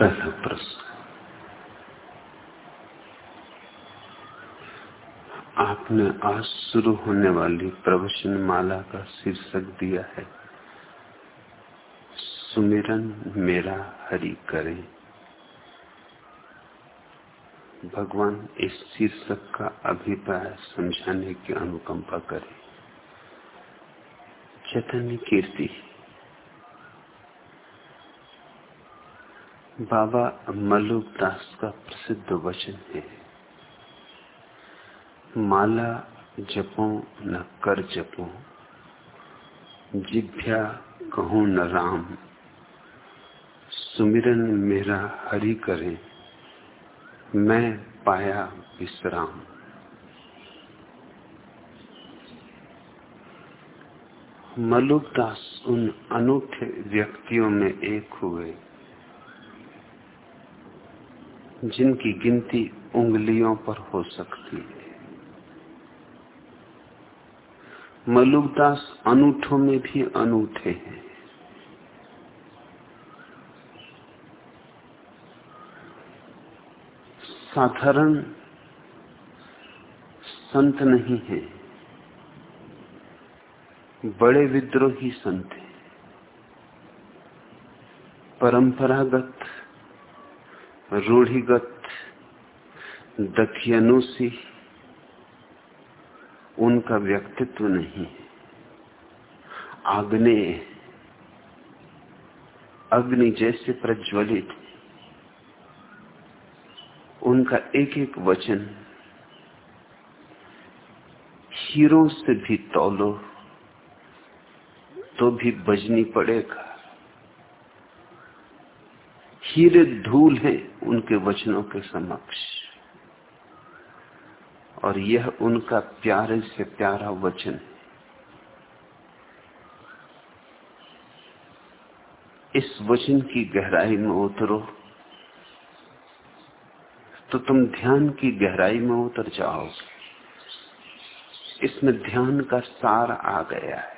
पहला प्रश्न। आपने आज शुरू होने वाली प्रवचन माला का शीर्षक दिया है। सुमिरन मेरा हरि करें। भगवान इस शीर्षक का अभिप्राय समझाने की अनुकंपा करें। चैतन्य कीर्ति। बाबा मल्लुक दास का प्रसिद्ध वचन है। माला जपो, न कर जपो जिभ्या कहो, न राम। सुमिरन मेरा हरि करे, मैं पाया विश्राम। मलुक दास उन अनूठे व्यक्तियों में एक हुए। जिनकी गिनती उंगलियों पर हो सकती है। मलुकदास अनूठों में भी अनूठे हैं। साधारण संत नहीं है। बड़े विद्रोही संत हैं। परंपरागत रूढ़िगत दखियनुसी उनका व्यक्तित्व नहीं आग्ने अग्नि जैसे प्रज्वलित उनका एक एक वचन हीरो से भी तौलो तो भी बजनी पड़ेगा। हीरे धूल है उनके वचनों के समक्ष। और यह उनका प्यारे से प्यारा वचन है। इस वचन की गहराई में उतरो तो तुम ध्यान की गहराई में उतर जाओगे। इसमें ध्यान का सार आ गया है।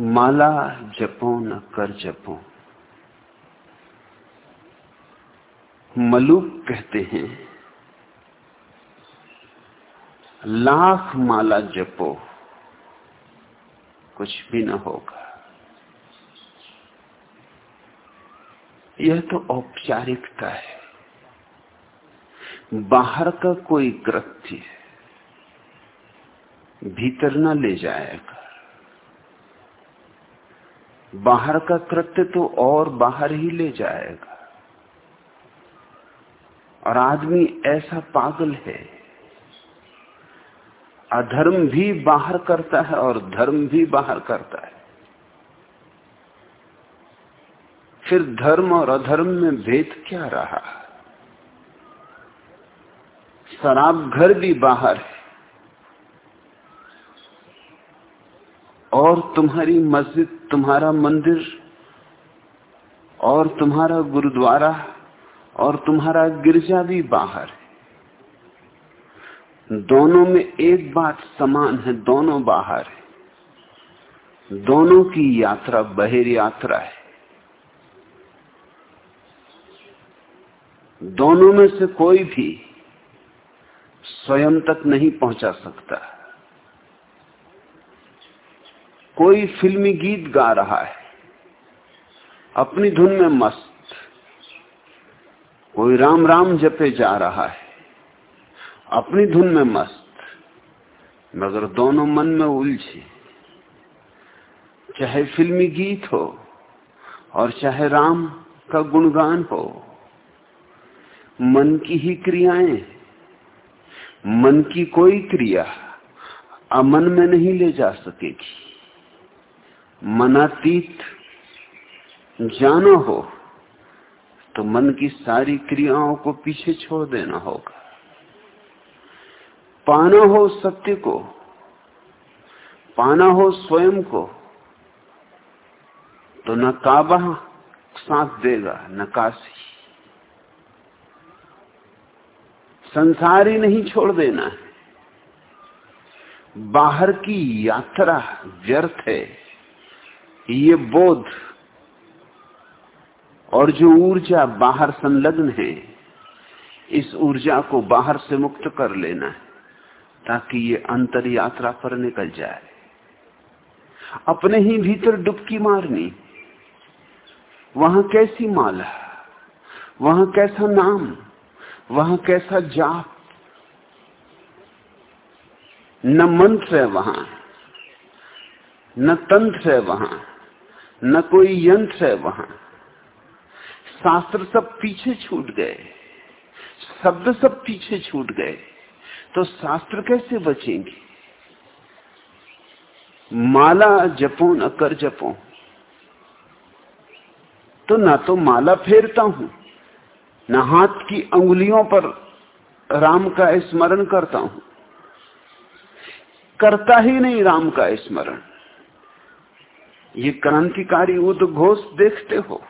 माला जपो न कर जपो। मलूक कहते हैं, लाख माला जपो, कुछ भी न होगा। यह तो औपचारिकता है। बाहर का कोई कृत्य भीतर न ले जाएगा। बाहर का कृत्य तो और बाहर ही ले जाएगा। और आदमी ऐसा पागल है। अधर्म भी बाहर करता है और धर्म भी बाहर करता है। फिर धर्म और अधर्म में भेद क्या रहा? शराब घर भी बाहर है और तुम्हारी मस्जिद, तुम्हारा मंदिर और तुम्हारा गुरुद्वारा और तुम्हारा गिरजा भी बाहर है। दोनों में एक बात समान है, दोनों बाहर है। दोनों की यात्रा, बहिर यात्रा है। दोनों में से कोई भी स्वयं तक नहीं पहुँचा सकता। कोई फिल्मी गीत गा रहा है। अपनी धुन में मस्त। कोई राम राम जपे जा रहा है। अपनी धुन में मस्त। मगर दोनों मन में उलझे। चाहे फिल्मी गीत हो और चाहे राम का गुणगान हो, मन की ही क्रियाएँ, मन की कोई क्रिया अमन में नहीं ले जा सकेगी। मनातीत जानो हो तो मन की सारी क्रियाओं को पीछे छोड़ देना होगा। पाना हो सत्य को, पाना हो स्वयं को तो न काबा साथ देगा, न काशी। संसार ही नहीं छोड़ देना है। बाहर की यात्रा व्यर्थ है। ये बोध और जो ऊर्जा बाहर संलग्न है, इस ऊर्जा को बाहर से मुक्त कर लेना है, ताकि ये अंतर यात्रा पर निकल जाए। अपने ही भीतर डुबकी मारनी, वहाँ कैसी माला, वहाँ कैसा नाम, वहाँ कैसा जाप, न मंत्र है वहाँ, न तंत्र है वहाँ। न कोई यंत्र है वहाँ। शास्त्र सब पीछे छूट गए, शब्द सब पीछे छूट गए तो शास्त्र कैसे बचेंगे? माला जपो न कर जपो तो ना तो माला फेरता हूँ, न हाथ की अंगुलियों पर राम का स्मरण करता हूँ। करता ही नहीं राम का स्मरण। ये क्रांतिकारी उद्घोष देखते हो।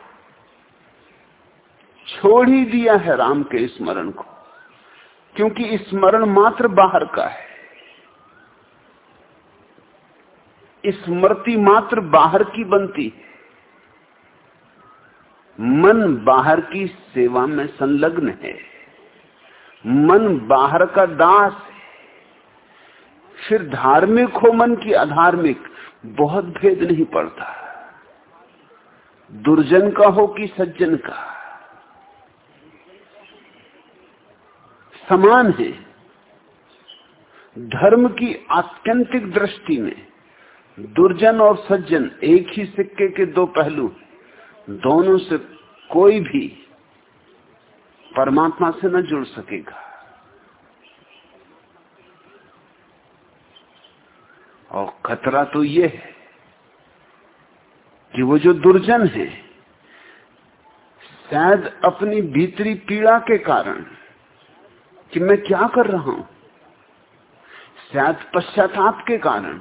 छोड़ ही दिया है राम के स्मरण को, क्योंकि स्मरण मात्र बाहर का है। स्मृति मात्र बाहर की बनती है। मन बाहर की सेवा में संलग्न है। मन बाहर का दास है। फिर धार्मिक हो मन की अधार्मिक। बहुत भेद नहीं पड़ता। दुर्जन का हो कि सज्जन का? समान है। धर्म की आत्यंतिक दृष्टि में दुर्जन और सज्जन एक ही सिक्के के दो पहलू दोनों से कोई भी परमात्मा से न जुड़ सकेगा और खतरा तो ये है कि वो जो दुर्जन है, शायद अपनी भीतरी पीड़ा के कारण कि मैं क्या कर रहा हूँ, शायद पश्चाताप के कारण,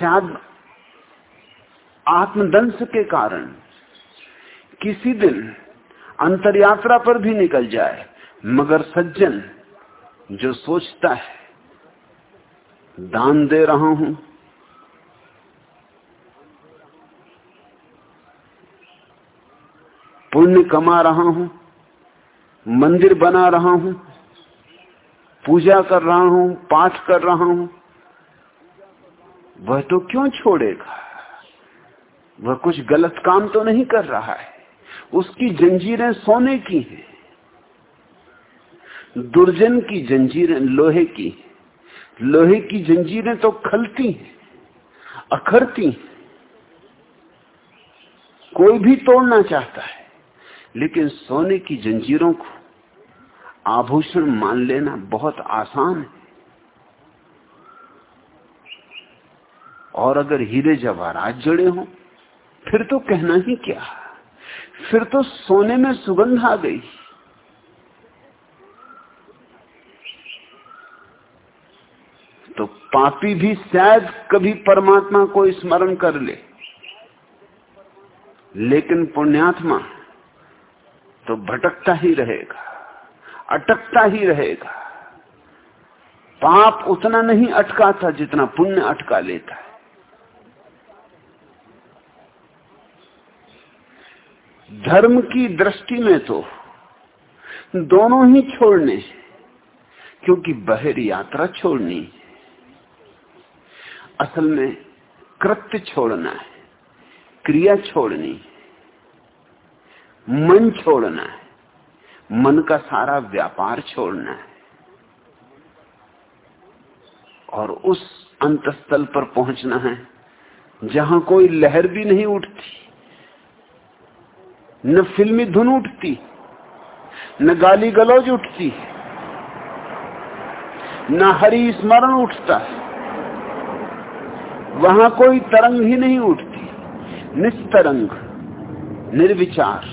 शायद आत्मदंश के कारण, किसी दिन अंतरयात्रा पर भी निकल जाए, मगर सज्जन जो सोचता है दान दे रहा हूँ। पुण्य कमा रहा हूँ, मंदिर बना रहा हूँ, पूजा कर रहा हूँ, पाठ कर रहा हूँ। वह तो क्यों छोड़ेगा? वह कुछ गलत काम तो नहीं कर रहा है। उसकी जंजीरें सोने की हैं। दुर्जन की जंजीरें लोहे की लोहे की जंजीरें तो खलती हैं, अखरती हैं। कोई भी तोड़ना चाहता है, लेकिन सोने की जंजीरों को आभूषण मान लेना बहुत आसान है। और अगर हीरे जवाहरात जड़े हों, फिर तो कहना ही क्या? फिर तो सोने में सुगंध आ गई तो पापी भी शायद कभी परमात्मा को स्मरण कर ले। लेकिन पुण्यात्मा तो भटकता ही रहेगा, अटकता ही रहेगा। पाप उतना नहीं अटकाता जितना पुण्य अटका लेता है। धर्म की दृष्टि में तो दोनों ही छोड़ने क्योंकि बहिर यात्रा छोड़नी असल में कृत्य छोड़ना है, क्रिया छोड़नी मन छोड़ना है, मन का सारा व्यापार छोड़ना है और उस अंतस्थल पर पहुँचना है जहाँ कोई लहर भी नहीं उठती, न फिल्मी धुन उठती, न गाली गलौज उठती, न हरि स्मरण उठता वहाँ कोई तरंग ही नहीं उठती। निस्तरंग, निर्विचार,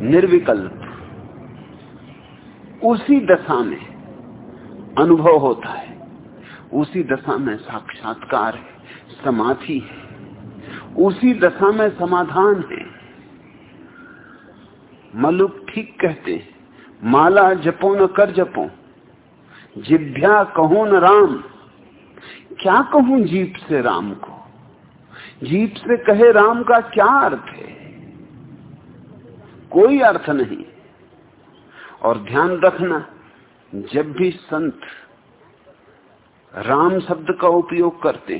निर्विकल्प। उसी दशा में अनुभव होता है। उसी दशा में साक्षात्कार है, समाधि है। उसी दशा में समाधान है। मलुक ठीक कहते माला जपो न कर जपो, जिभ्या कहो न राम। क्या कहूँ जीप से राम को? जीप से कहे राम का क्या अर्थ है? कोई अर्थ नहीं। और ध्यान रखना, जब भी संत राम शब्द का उपयोग करते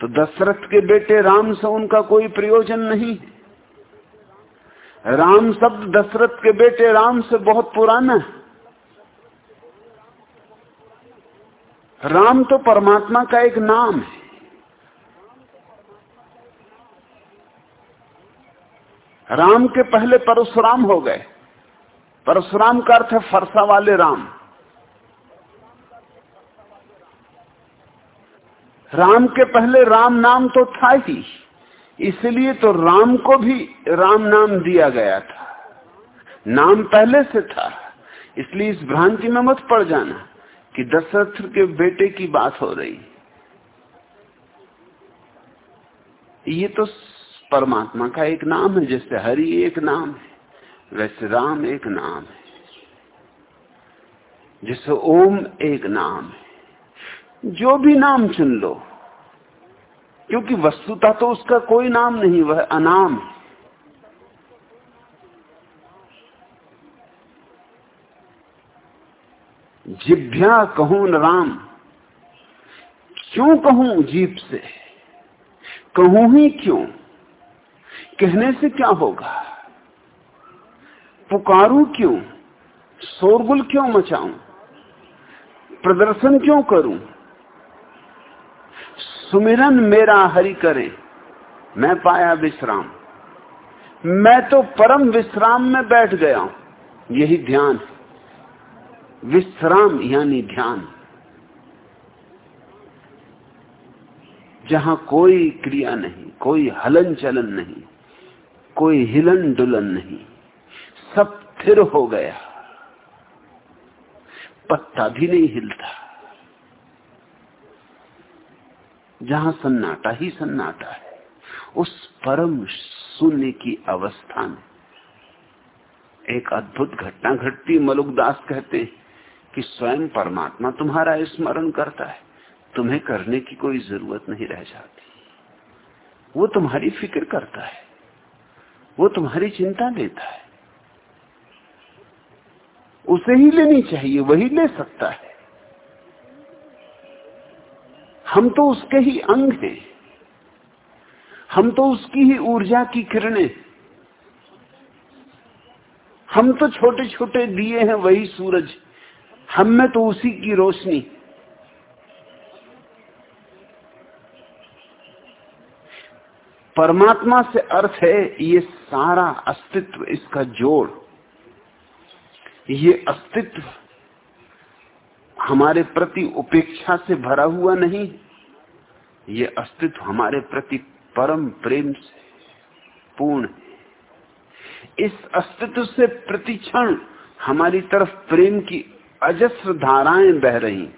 तो दशरथ के बेटे राम से उनका कोई प्रयोजन नहीं राम शब्द दशरथ के बेटे राम से बहुत पुराना है। राम तो परमात्मा का एक नाम है। राम के पहले परशुराम हो गए। परशुराम का अर्थ है फरसा वाले राम। राम के पहले राम नाम तो था ही, इसलिए तो राम को भी राम नाम दिया गया था। नाम पहले से था, इसलिए इस भ्रांति में मत पड़ जाना। कि दशरथ के बेटे की बात हो रही। ये तो परमात्मा का एक नाम है, जैसे हरि एक नाम है, वैसे राम एक नाम है, जैसे ओम एक नाम है। जो भी नाम चुन लो, क्योंकि वस्तुता तो उसका कोई नाम नहीं, वह अनाम है। जिभ्या कहूँ राम। क्यों कहूँ जीप से? कहूँ ही क्यों? कहने से क्या होगा? पुकारू क्यों? शोरगुल क्यों मचाऊं? प्रदर्शन क्यों करूँ? सुमिरन मेरा हरि करे, मैं पाया विश्राम। मैं तो परम विश्राम में बैठ गया हूँ। यही ध्यान है। विश्राम यानी ध्यान। जहाँ कोई क्रिया नहीं, कोई हलन चलन नहीं, कोई हिलन डुलन नहीं, सब थिर हो गया। पत्ता भी नहीं हिलता। जहाँ सन्नाटा ही सन्नाटा है, उस परम शून्य की अवस्था में एक अद्भुत घटना घटती मलुकदास कहते हैं कि स्वयं परमात्मा तुम्हारा स्मरण करता है। तुम्हें करने की कोई ज़रूरत नहीं रह जाती। वो तुम्हारी फ़िक्र करता है। वो तुम्हारी चिंता लेता है। उसे ही लेनी चाहिए, वही ले सकता है। हम तो उसके ही अंग हैं। हम तो उसकी ही ऊर्जा की किरणें हम तो छोटे छोटे दिए हैं, वही सूरज। हम में तो उसी की रोशनी। परमात्मा से अर्थ है ये सारा अस्तित्व, इसका जोड़। ये अस्तित्व हमारे प्रति उपेक्षा से भरा हुआ नहीं, ये अस्तित्व हमारे प्रति परम प्रेम से पूर्ण है। इस अस्तित्व से प्रतिक्षण हमारी तरफ़ प्रेम की अजस्र धाराएँ बह रही,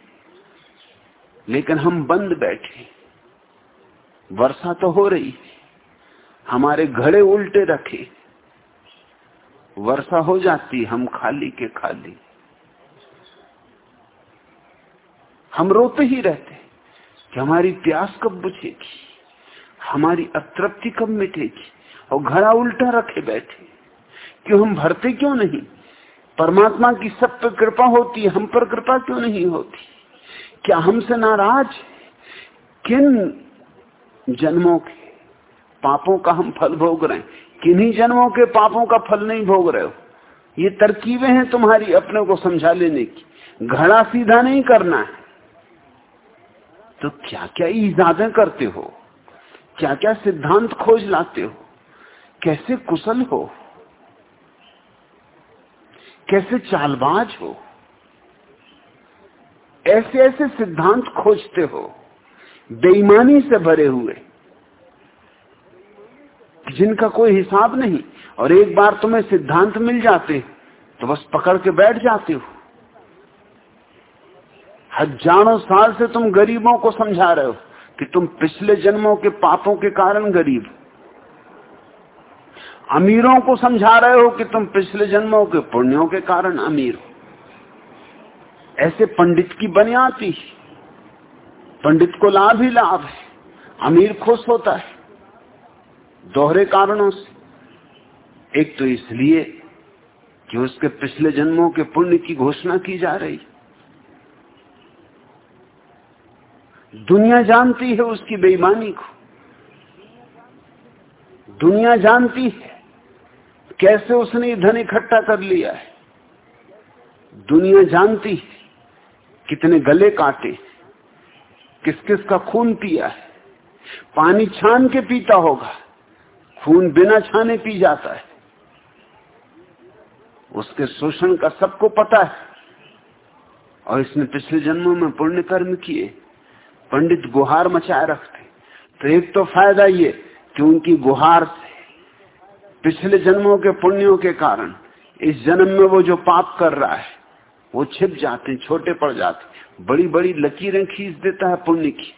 लेकिन हम बंद बैठे। वर्षा तो हो रही हमारे घड़े उल्टे रखे। वर्षा हो जाती, हम खाली के खाली। हम रोते ही रहते, कि हमारी प्यास कब बुझेगी, हमारी अतृप्ति कब मिटेगी, और घड़ा उल्टा रखे बैठे क्यों हम भरते क्यों नहीं? परमात्मा की सब पर कृपा होती है, हम पर कृपा क्यों नहीं होती? क्या हमसे नाराज़ किन जन्मों के पापों का हम फल भोग रहे हैं? किन्हीं जन्मों के पापों का फल नहीं भोग रहे हो? ये तरकीबें हैं तुम्हारी अपने को समझा लेने की। घड़ा सीधा नहीं करना है। तो क्या क्या ईजादें करते हो? क्या क्या सिद्धांत खोज लाते हो? कैसे कुशल हो? कैसे चालबाज हो? ऐसे ऐसे सिद्धांत खोजते हो, बेईमानी से भरे हुए, जिनका कोई हिसाब नहीं, और एक बार तुम्हें सिद्धांत मिल जाते तो बस पकड़ के बैठ जाते हो। हज़ारों साल से तुम गरीबों को समझा रहे हो कि तुम पिछले जन्मों के पापों के कारण गरीब हो। अमीरों को समझा रहे हो कि तुम पिछले जन्मों के, पुण्यों के कारण अमीर हो। ऐसे पंडित की बनियाती पंडित को लाभ ही लाभ है। अमीर खुश होता है। दोहरे कारणों से। एक तो इसलिए कि उसके पिछले जन्मों के पुण्य की घोषणा की जा रही। दुनिया जानती है उसकी बेईमानी को। दुनिया जानती है कैसे उसने धन इकट्ठा कर लिया है? दुनिया जानती कितने गले काटे किस किस का खून पिया है। पानी छान के पीता होगा, खून बिना छाने पी जाता है। उसके शोषण का सबको पता है। और इसने पिछले जन्मों में पुण्य कर्म किए, पंडित गुहार मचाए रखते। तो एक तो फ़ायदा ये कि उनकी गुहार से पिछले जन्मों के पुण्यों के कारण, इस जन्म में वो जो पाप कर रहा है, वो छिप जाते छोटे पड़ जाते बड़ी बड़ी लकीरें खींच देता है पुण्य की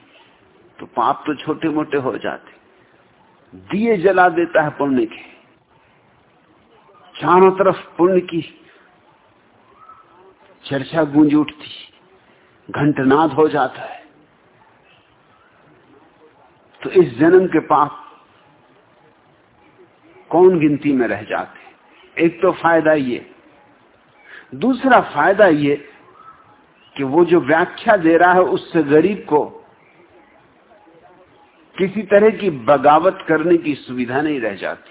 तो पाप तो छोटे मोटे हो जाते दिए जला देता है पुण्य के। चारों तरफ़ पुण्य की चर्चा गूंज उठती घंटनाद हो जाता है। तो इस जन्म के पाप कौन गिनती में रह जाते एक तो फ़ायदा ये। दूसरा फ़ायदा ये कि वो जो व्याख्या दे रहा है उससे गरीब को किसी तरह की बगावत करने की सुविधा नहीं रह जाती।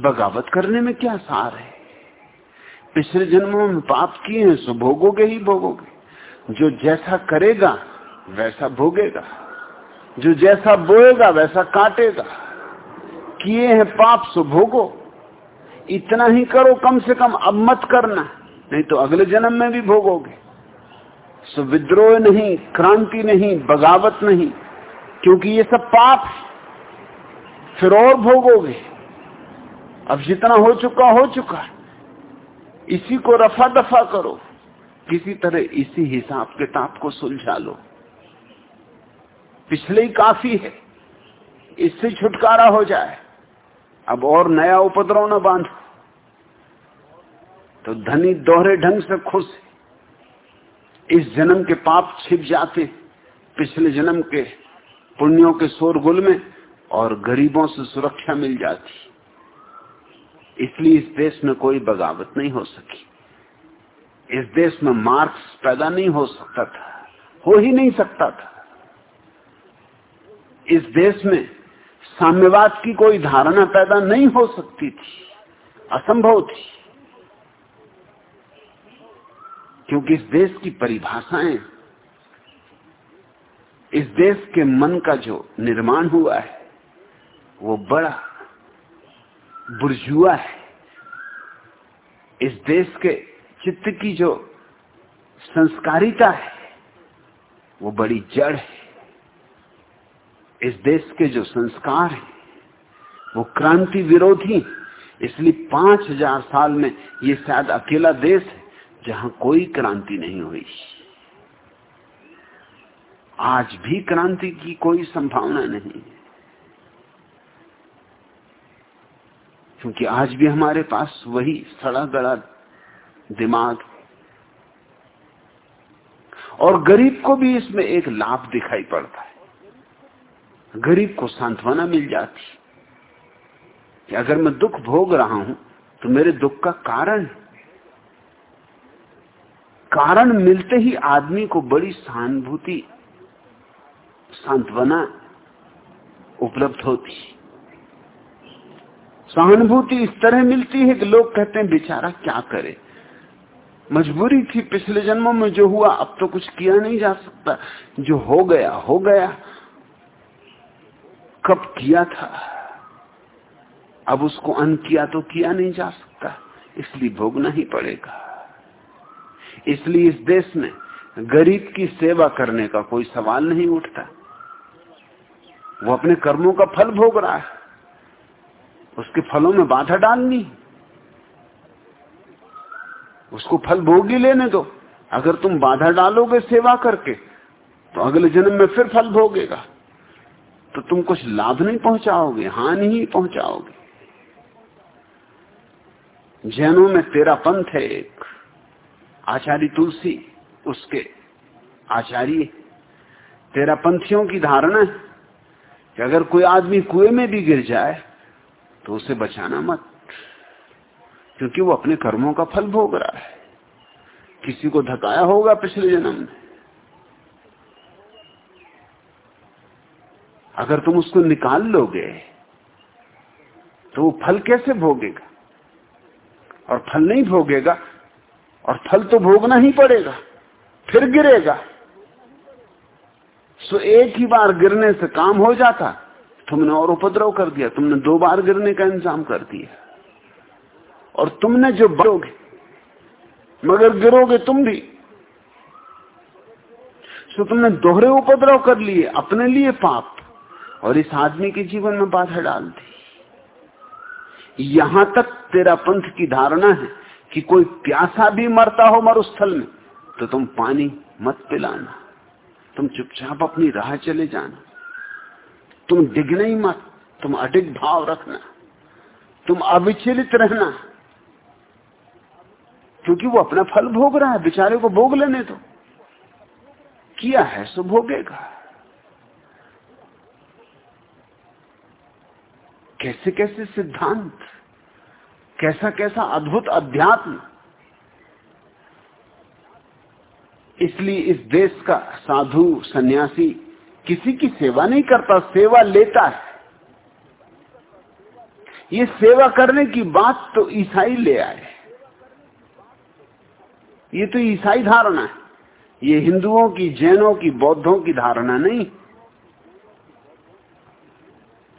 बगावत करने में क्या सार है? पिछले जन्मों में पाप किए हैं, सो भोगोगे ही भोगोगे। जो जैसा करेगा, वैसा भोगेगा। जो जैसा बोएगा, वैसा काटेगा। किए हैं पाप सो भोगो। इतना ही करो, कम से कम अब मत करना। नहीं तो अगले जन्म में भी भोगोगे। सो विद्रोह नहीं, क्रांति नहीं, बगावत नहीं, क्योंकि ये सब पाप फिर और भोगोगे। अब जितना हो चुका हो चुका इसी को रफा दफ़ा करो। किसी तरह इसी हिसाब किताब को सुलझा लो। पिछले ही काफ़ी है। इससे छुटकारा हो जाए। अब और नया उपद्रव न बाँध। तो धनी दोहरे ढंग से खुश इस जन्म के पाप छिप जाते पिछले जन्म के पुण्यों के शोरगुल में और गरीबों से सुरक्षा मिल जाती। इसलिए इस देश में कोई बगावत नहीं हो सकी। इस देश में मार्क्स पैदा नहीं हो सकता था, हो ही नहीं सकता था। इस देश में साम्यवाद की कोई धारणा पैदा नहीं हो सकती थी, असंभव थी। क्योंकि इस देश की परिभाषाएँ, इस देश के मन का जो निर्माण हुआ है, वो बड़ा बुर्जुआ है। इस देश के चित्त की जो संस्कारिता है, वो बड़ी जड़ है। इस देश के जो संस्कार हैं, वो क्रांति विरोधी इसलिए पाँच हज़ार साल में ये शायद अकेला देश है जहाँ कोई क्रांति नहीं हुई। आज भी क्रांति की कोई संभावना नहीं क्योंकि आज भी हमारे पास वही सड़ा गड़ा दिमाग और गरीब को भी इसमें एक लाभ दिखाई पड़ता है। गरीब को सांत्वना मिल जाती। कि अगर मैं दुख भोग रहा हूँ तो मेरे दुख का कारण कारण मिलते ही आदमी को बड़ी सहानुभूति, सांत्वना उपलब्ध होती। सहानुभूति इस तरह मिलती है कि लोग कहते हैं, बेचारा क्या करे? मजबूरी थी, पिछले जन्मों में जो हुआ, अब तो कुछ किया नहीं जा सकता। जो हो गया हो गया। कब किया था? अब उसको अन किया तो किया नहीं जा सकता। इसलिए भोगना ही पड़ेगा। इसलिए इस देश में गरीब की सेवा करने का कोई सवाल नहीं उठता। वो अपने कर्मों का फल भोग रहा है। उसके फलों में बाधा डालनी। उसको फल भोग ही लेने दो। अगर तुम बाधा डालोगे सेवा करके तो अगले जन्म में फिर फल भोगेगा। तो तुम कुछ लाभ नहीं पहुंचाओगे, हानि ही पहुंचाओगे। जैनों में तेरा पंथ है एक, आचार्य तुलसी, उसके आचार्य। तेरा पंथियों की धारणा है कि अगर कोई आदमी कुएँ में भी गिर जाए तो उसे बचाना मत, क्योंकि वो अपने कर्मों का फल भोग रहा है। किसी को धकाया होगा पिछले जन्म में। अगर तुम उसको निकाल लोगे तो वो फल कैसे भोगेगा? और फल नहीं भोगेगा, और फल तो भोगना ही पड़ेगा, फिर गिरेगा। सो एक ही बार गिरने से काम हो जाता, तुमने और उपद्रव कर दिया, तुमने दो बार गिरने का इंतज़ाम कर दिया। और तुमने जो बरोगे, मगर गिरोगे तुम भी। सो तुमने दोहरे उपद्रव कर लिए, अपने लिए पाप। और इस आदमी के जीवन में बाधा डाल दी। यहाँ तक तेरा पंथ की धारणा है कि कोई प्यासा भी मरता हो मरुस्थल में तो तुम पानी मत पिलाना। तुम चुपचाप अपनी राह चले जाना। तुम डिगना ही मत, तुम अडिग भाव रखना। तुम अविचलित रहना। क्योंकि वो अपना फल भोग रहा है, बेचारे को भोग लेने तो किया है सो भोगेगा। कैसे कैसे सिद्धांत कैसा कैसा अद्भुत अध्यात्म। इसलिए इस देश का साधु, सन्यासी किसी की सेवा नहीं करता, सेवा लेता है। ये सेवा करने की बात तो ईसाई ले आए। ये तो ईसाई धारणा है। ये हिंदुओं की, जैनों की, बौद्धों की धारणा नहीं।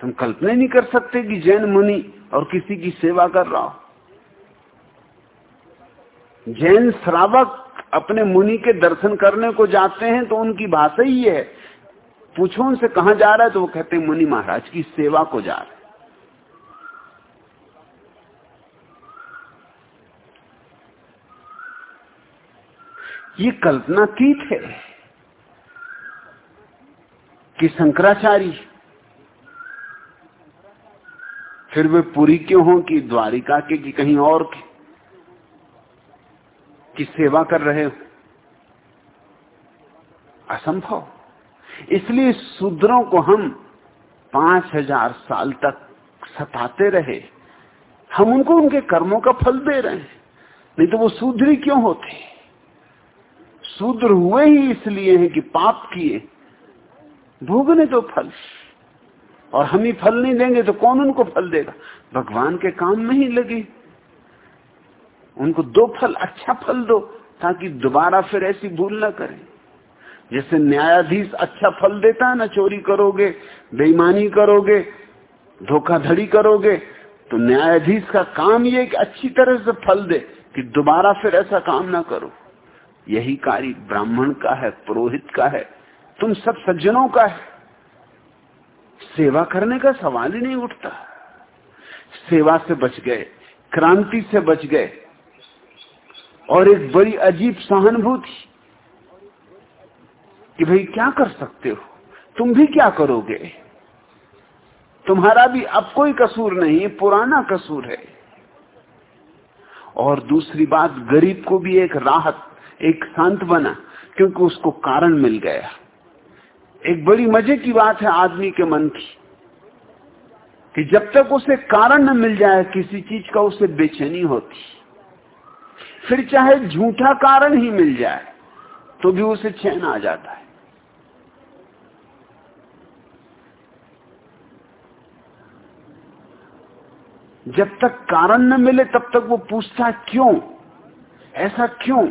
तुम कल्पना नहीं कर सकते कि जैन मुनि और किसी की सेवा कर रहा हो। जैन श्रावक अपने मुनि के दर्शन करने को जाते हैं तो उनकी भाषा ही है। पूछो उनसे कहा जा रहा है तो वो कहते हैं, मुनि महाराज की सेवा को जा रहे ये कल्पना की थे कि शंकराचार्य फिर वे पूरी क्यों हो कि द्वारिका के कि कहीं और के? की सेवा कर रहे हो? असंभव। इसलिए शूद्रों को हम पाँच हज़ार साल तक सताते रहे। हम उनको उनके कर्मों का फल दे रहे हैं। नहीं तो वो शूद्री क्यों होते? शूद्र हुए ही इसलिए हैं कि पाप किए। भोगने तो फल। और हम ही फल नहीं देंगे तो कौन उनको फल देगा? भगवान के काम में ही लगे। उनको दो फल अच्छा फल दो, ताकि दोबारा फिर ऐसी भूल ना करें। जैसे न्यायाधीश अच्छा फल देता है ना, चोरी करोगे, बेईमानी करोगे, धोखाधड़ी करोगे तो न्यायाधीश का काम ये कि अच्छी तरह से फल दे, कि दोबारा फिर ऐसा काम ना करो। यही कार्य ब्राह्मण का है, पुरोहित का है, तुम सब सज्जनों का है। सेवा करने का सवाल ही नहीं उठता। सेवा से बच गए, क्रांति से बच गए, और एक बड़ी अजीब सहानुभूति कि भाई क्या कर सकते हो? तुम भी क्या करोगे? तुम्हारा भी अब कोई कसूर नहीं पुराना कसूर है। और दूसरी बात, गरीब को भी एक राहत, एक शांत बना, क्योंकि उसको कारण मिल गया। एक बड़ी मज़े की बात है आदमी के मन की, कि जब तक उसे कारण न मिल जाए, किसी चीज़ का उसे बेचैनी होती। फिर चाहे झूठा कारण ही मिल जाए तो भी उसे चैन आ जाता है। जब तक कारण न मिले, तब तक वो पूछता क्यों? ऐसा क्यों?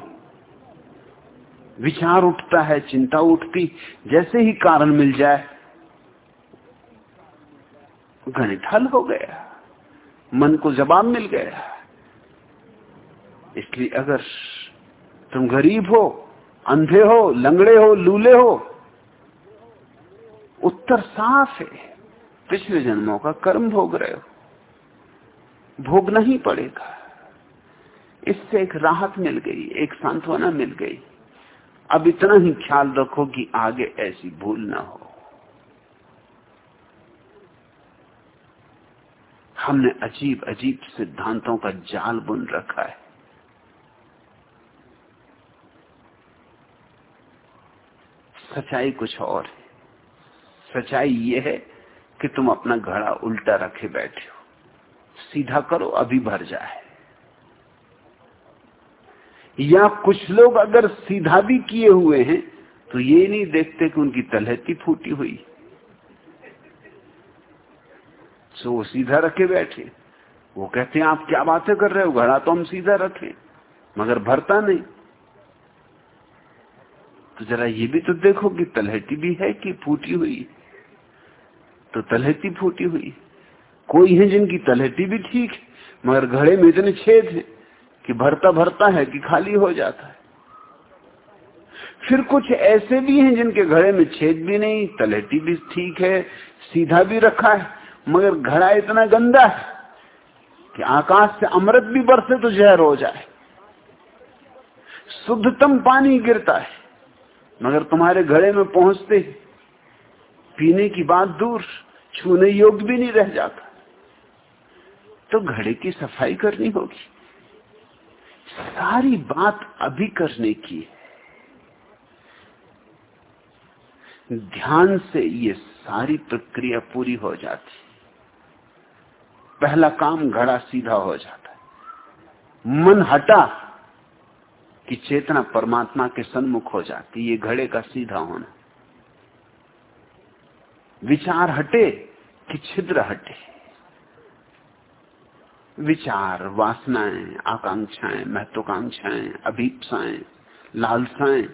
विचार उठता है, चिंता उठती, जैसे ही कारण मिल जाए, गणित हल हो गया, मन को जवाब मिल गया। इसलिए अगर तुम गरीब हो, अंधे हो, लंगड़े हो, लूले हो, उत्तर साफ़ है, पिछले जन्मों का कर्म भोग रहे हो, भोगना ही पड़ेगा। इससे एक राहत मिल गई, एक सांत्वना मिल गई। अब इतना ही ख्याल रखो कि आगे ऐसी भूल ना हो। हमने अजीब अजीब सिद्धांतों का जाल बुन रखा है। सच्चाई कुछ और है। सच्चाई ये है कि तुम अपना घड़ा उल्टा रखे बैठे हो। सीधा करो, अभी भर जाए। या कुछ लोग अगर सीधा भी किए हुए हैं तो ये नहीं देखते कि उनकी तलहती फूटी हुई। सो वो सीधा रखे बैठे। वो कहते हैं, आप क्या बातें कर रहे हो? घड़ा तो हम सीधा रखे, मगर भरता नहीं। तो जरा ये भी तो देखो कि तलहटी भी है कि फूटी हुई। तो तलहटी फूटी हुई। कोई है जिनकी तलहटी भी ठीक मगर घड़े में इतने छेद हैं। कि भरता भरता है कि खाली हो जाता है। फिर कुछ ऐसे भी हैं जिनके घड़े में छेद भी नहीं तलहटी भी ठीक है, सीधा भी रखा है, मगर घड़ा इतना गंदा है कि आकाश से अमृत भी बरसे तो जहर हो जाए। शुद्धतम पानी गिरता है, मगर तुम्हारे घड़े में पहुँचते ही। पीने की बात दूर, छूने योग्य भी नहीं रह जाता। तो घड़े की सफ़ाई करनी होगी। सारी बात अभी करने की है। ध्यान से ये सारी प्रक्रिया पूरी हो जाती पहला काम घड़ा सीधा हो जाता है। मन हटा कि चेतना परमात्मा के सन्मुख हो जाती ये घड़े का सीधा होना। विचार हटे कि छिद्र हटे। विचार, वासनाएँ, आकांक्षाएँ, महत्वाकांक्षाएँ, अभीपसाएँ, लालसाएँ,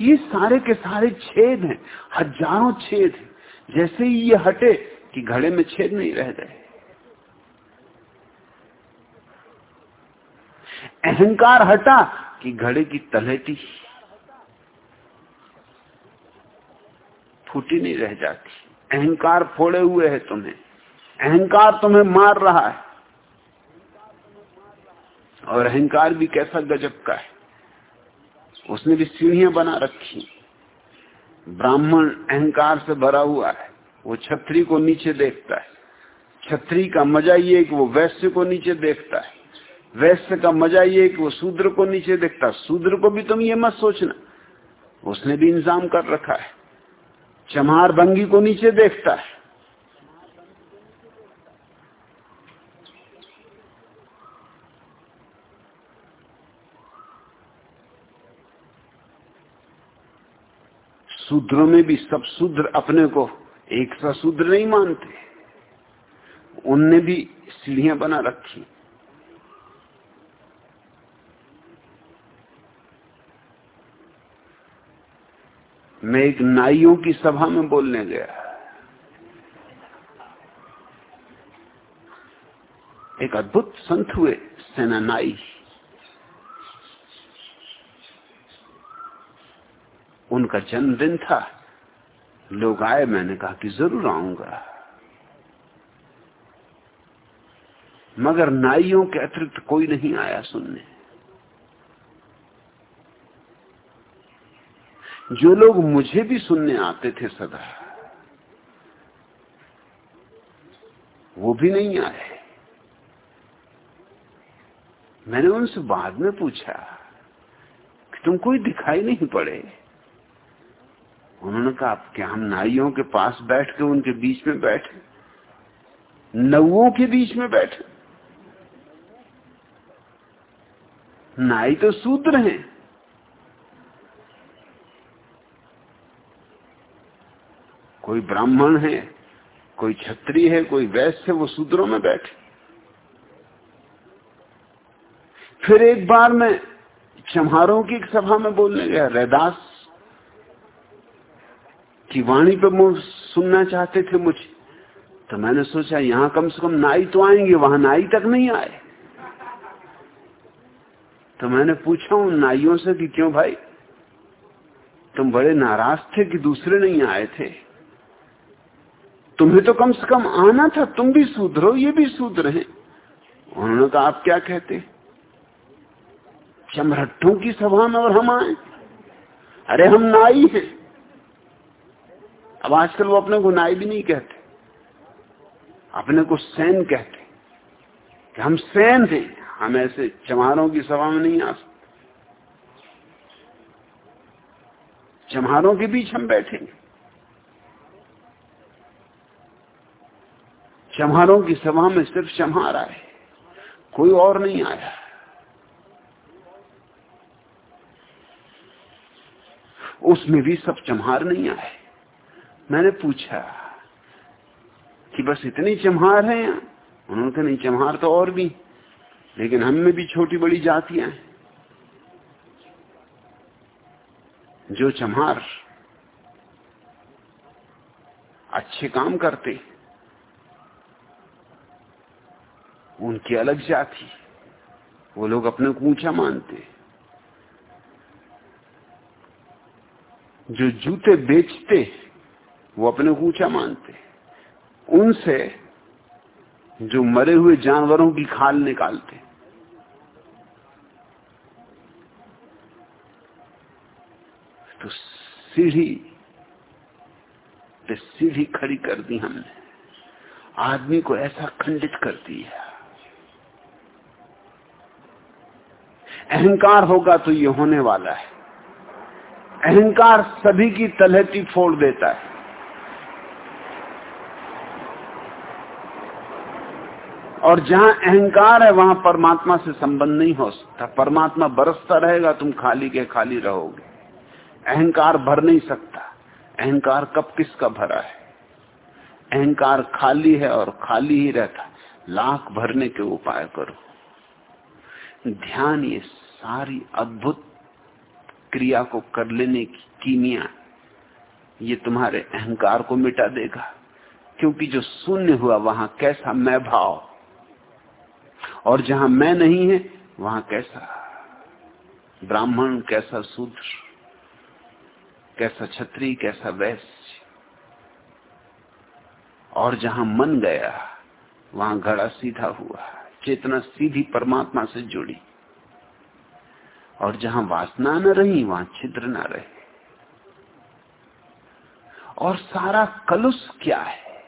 ये सारे के सारे छेद हैं, हज़ारों छेद हैं। जैसे ही ये हटे कि घड़े में छेद नहीं रह गए। अहंकार हटा कि घड़े की तलहटी फूटी नहीं रह जाती। अहंकार फोड़े हुए है तुम्हें। अहंकार तुम्हें मार रहा है। और अहंकार भी कैसा गजब का है। उसने भी सीढ़ियाँ बना रखी ब्राह्मण अहंकार से भरा हुआ है। वो छत्री को नीचे देखता है। छत्री का मज़ा ये कि वो वैश्य को नीचे देखता है। वैश्य का मज़ा ये कि वो शूद्र को नीचे देखता है। शूद्र को भी तुम ये मत सोचना। उसने भी इंतज़ाम कर रखा है। चमार बंगी को नीचे देखता है। शूद्रों में भी सब शूद्र अपने को एक सा शूद्र नहीं मानते। उनने भी सीढ़ियाँ बना रखी। मैं एक नाइयों की सभा में बोलने गया। एक अद्भुत संत हुए, सेना नाई उनका जन्मदिन था। लोग आए, मैंने कहा कि ज़रूर आऊँगा। मगर नाइयों के अतिरिक्त कोई नहीं आया सुनने। जो लोग मुझे भी सुनने आते थे सदा, वो भी नहीं आए। मैंने उनसे बाद में पूछा कि तुम कोई दिखाई नहीं पड़े। उन्होंने कहा, आप क्या, हम नाइयों के पास बैठ के उनके बीच में बैठे? नवों के बीच में बैठे? नाई तो सूत्र हैं। कोई ब्राह्मण है, कोई छत्री है, कोई वैश्य है, वो सूत्रों में बैठे। फिर एक बार मैं चम्हारों की एक सभा में बोलने गया, रैदास की वाणी पे मुँह सुनना चाहते थे मुझे। तो मैंने सोचा, यहाँ कम से कम नाई तो आएँगे, वहाँ नाई तक नहीं आए। तो मैंने पूछा उन नाइयों से कि क्यों भाई? तुम बड़े नाराज़ थे कि दूसरे नहीं आए थे। तुम्हें तो कम से कम आना था, तुम भी सुधरो, ये भी सुधर हैं। उन्होंने कहा, आप क्या कहते? चमरट्टों की सभा में और हम आए। अरे, हम नाई हैं। अब आजकल वो अपने को नाई भी नहीं कहते। अपने को सैन कहते। कि हम सैन हैं, हम ऐसे चमारों की सभा में नहीं आ सकते। चमारों के बीच हम बैठेंगे। चमारों की सभा में सिर्फ़ चमार आए। कोई और नहीं आया। उसमें भी सब चम्हार नहीं आए। मैंने पूछा कि बस इतनी चमहार है यहाँ? उन्होंने कहा, नहीं, चमहार तो और भी, लेकिन हम में भी छोटी बड़ी जातियाँ हैं। जो चमहार अच्छे काम करते, उनकी अलग जाति, वो लोग अपने को ऊँचा मानते। जो जूते बेचते वो अपने को ऊँचा मानते उनसे जो मरे हुए जानवरों की खाल निकालते तो सीढ़ी सीढ़ी खड़ी कर दी हमने। आदमी को ऐसा खंडित कर दिया। अहंकार होगा तो ये होने वाला है। अहंकार सभी की तलहटी फोड़ देता है। और जहाँ अहंकार है, वहाँ परमात्मा से संबंध नहीं हो सकता। परमात्मा बरसता रहेगा, तुम खाली के खाली रहोगे। अहंकार भर नहीं सकता। अहंकार कब किसका भरा है? अहंकार खाली है और खाली ही रहता। लाख भरने के उपाय करो। ध्यान ये सारी अद्भुत क्रिया को कर लेने की कीमिया ये तुम्हारे अहंकार को मिटा देगा। क्योंकि जो शून्य हुआ, वहाँ कैसा मैं भाव और जहाँ मैं नहीं है, वहाँ कैसा ब्राह्मण, कैसा शूद्र, कैसा छत्री कैसा वैश्य? और जहाँ मन गया, वहाँ घड़ा सीधा हुआ, चेतना सीधी परमात्मा से जुड़ी। और जहाँ वासना न रही, वहाँ छिद्र न रहे। और सारा कलुष क्या है?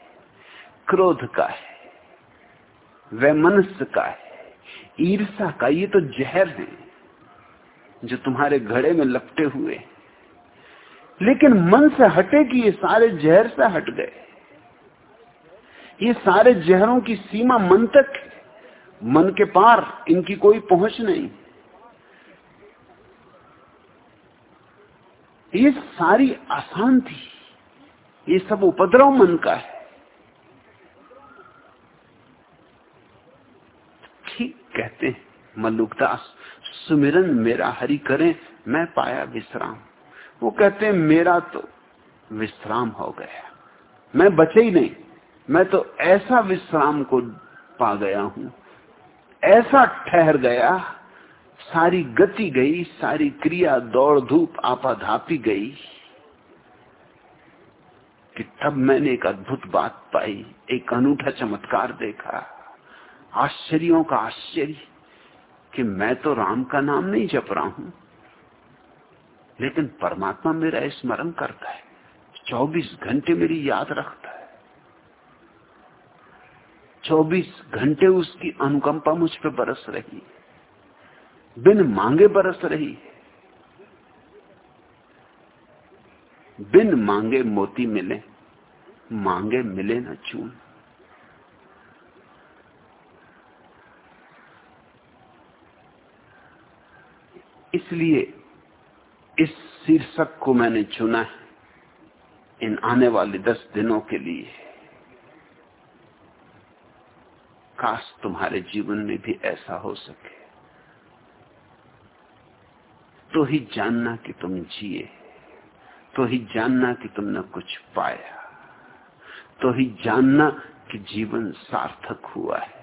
क्रोध का है। वैमनस्य का है। ईर्षा का ये तो जहर है, जो तुम्हारे घड़े में लपटे हुए लेकिन मन से हटे कि ये सारे जहर से हट गए। ये सारे जहरों की सीमा मन तक मन के पार इनकी कोई पहुँच नहीं। ये सारी अशांति, ये सब उपद्रव मन का है ठीक कहते हैं, मल्लुकदास, सुमिरन मेरा हरि करें, मैं पाया विश्राम। वो कहते हैं, मेरा तो विश्राम हो गया। मैं बचे ही नहीं। मैं तो ऐसा विश्राम को पा गया हूँ। ऐसा ठहर गया, सारी गति गई, सारी क्रिया दौड़ धूप आपाधापी गई, कि तब मैंने एक अद्भुत बात पाई, एक अनूठा चमत्कार देखा। आश्चर्यों का आश्चर्य कि मैं तो राम का नाम नहीं जप रहा हूँ। लेकिन परमात्मा मेरा स्मरण करता है 24 घंटे मेरी याद रखता है। 24 घंटे उसकी अनुकंपा मुझ पर बरस रही है, बिन मांगे बरस रही है। बिन मांगे मोती मिले, मांगे मिले न चून। इसलिए इस शीर्षक को मैंने चुना है इन आने वाले दस दिनों के लिए। काश तुम्हारे जीवन में भी ऐसा हो सके। तो ही जानना कि तुम जिए तो ही जानना कि तुमने कुछ पाया तो ही जानना कि जीवन सार्थक हुआ है।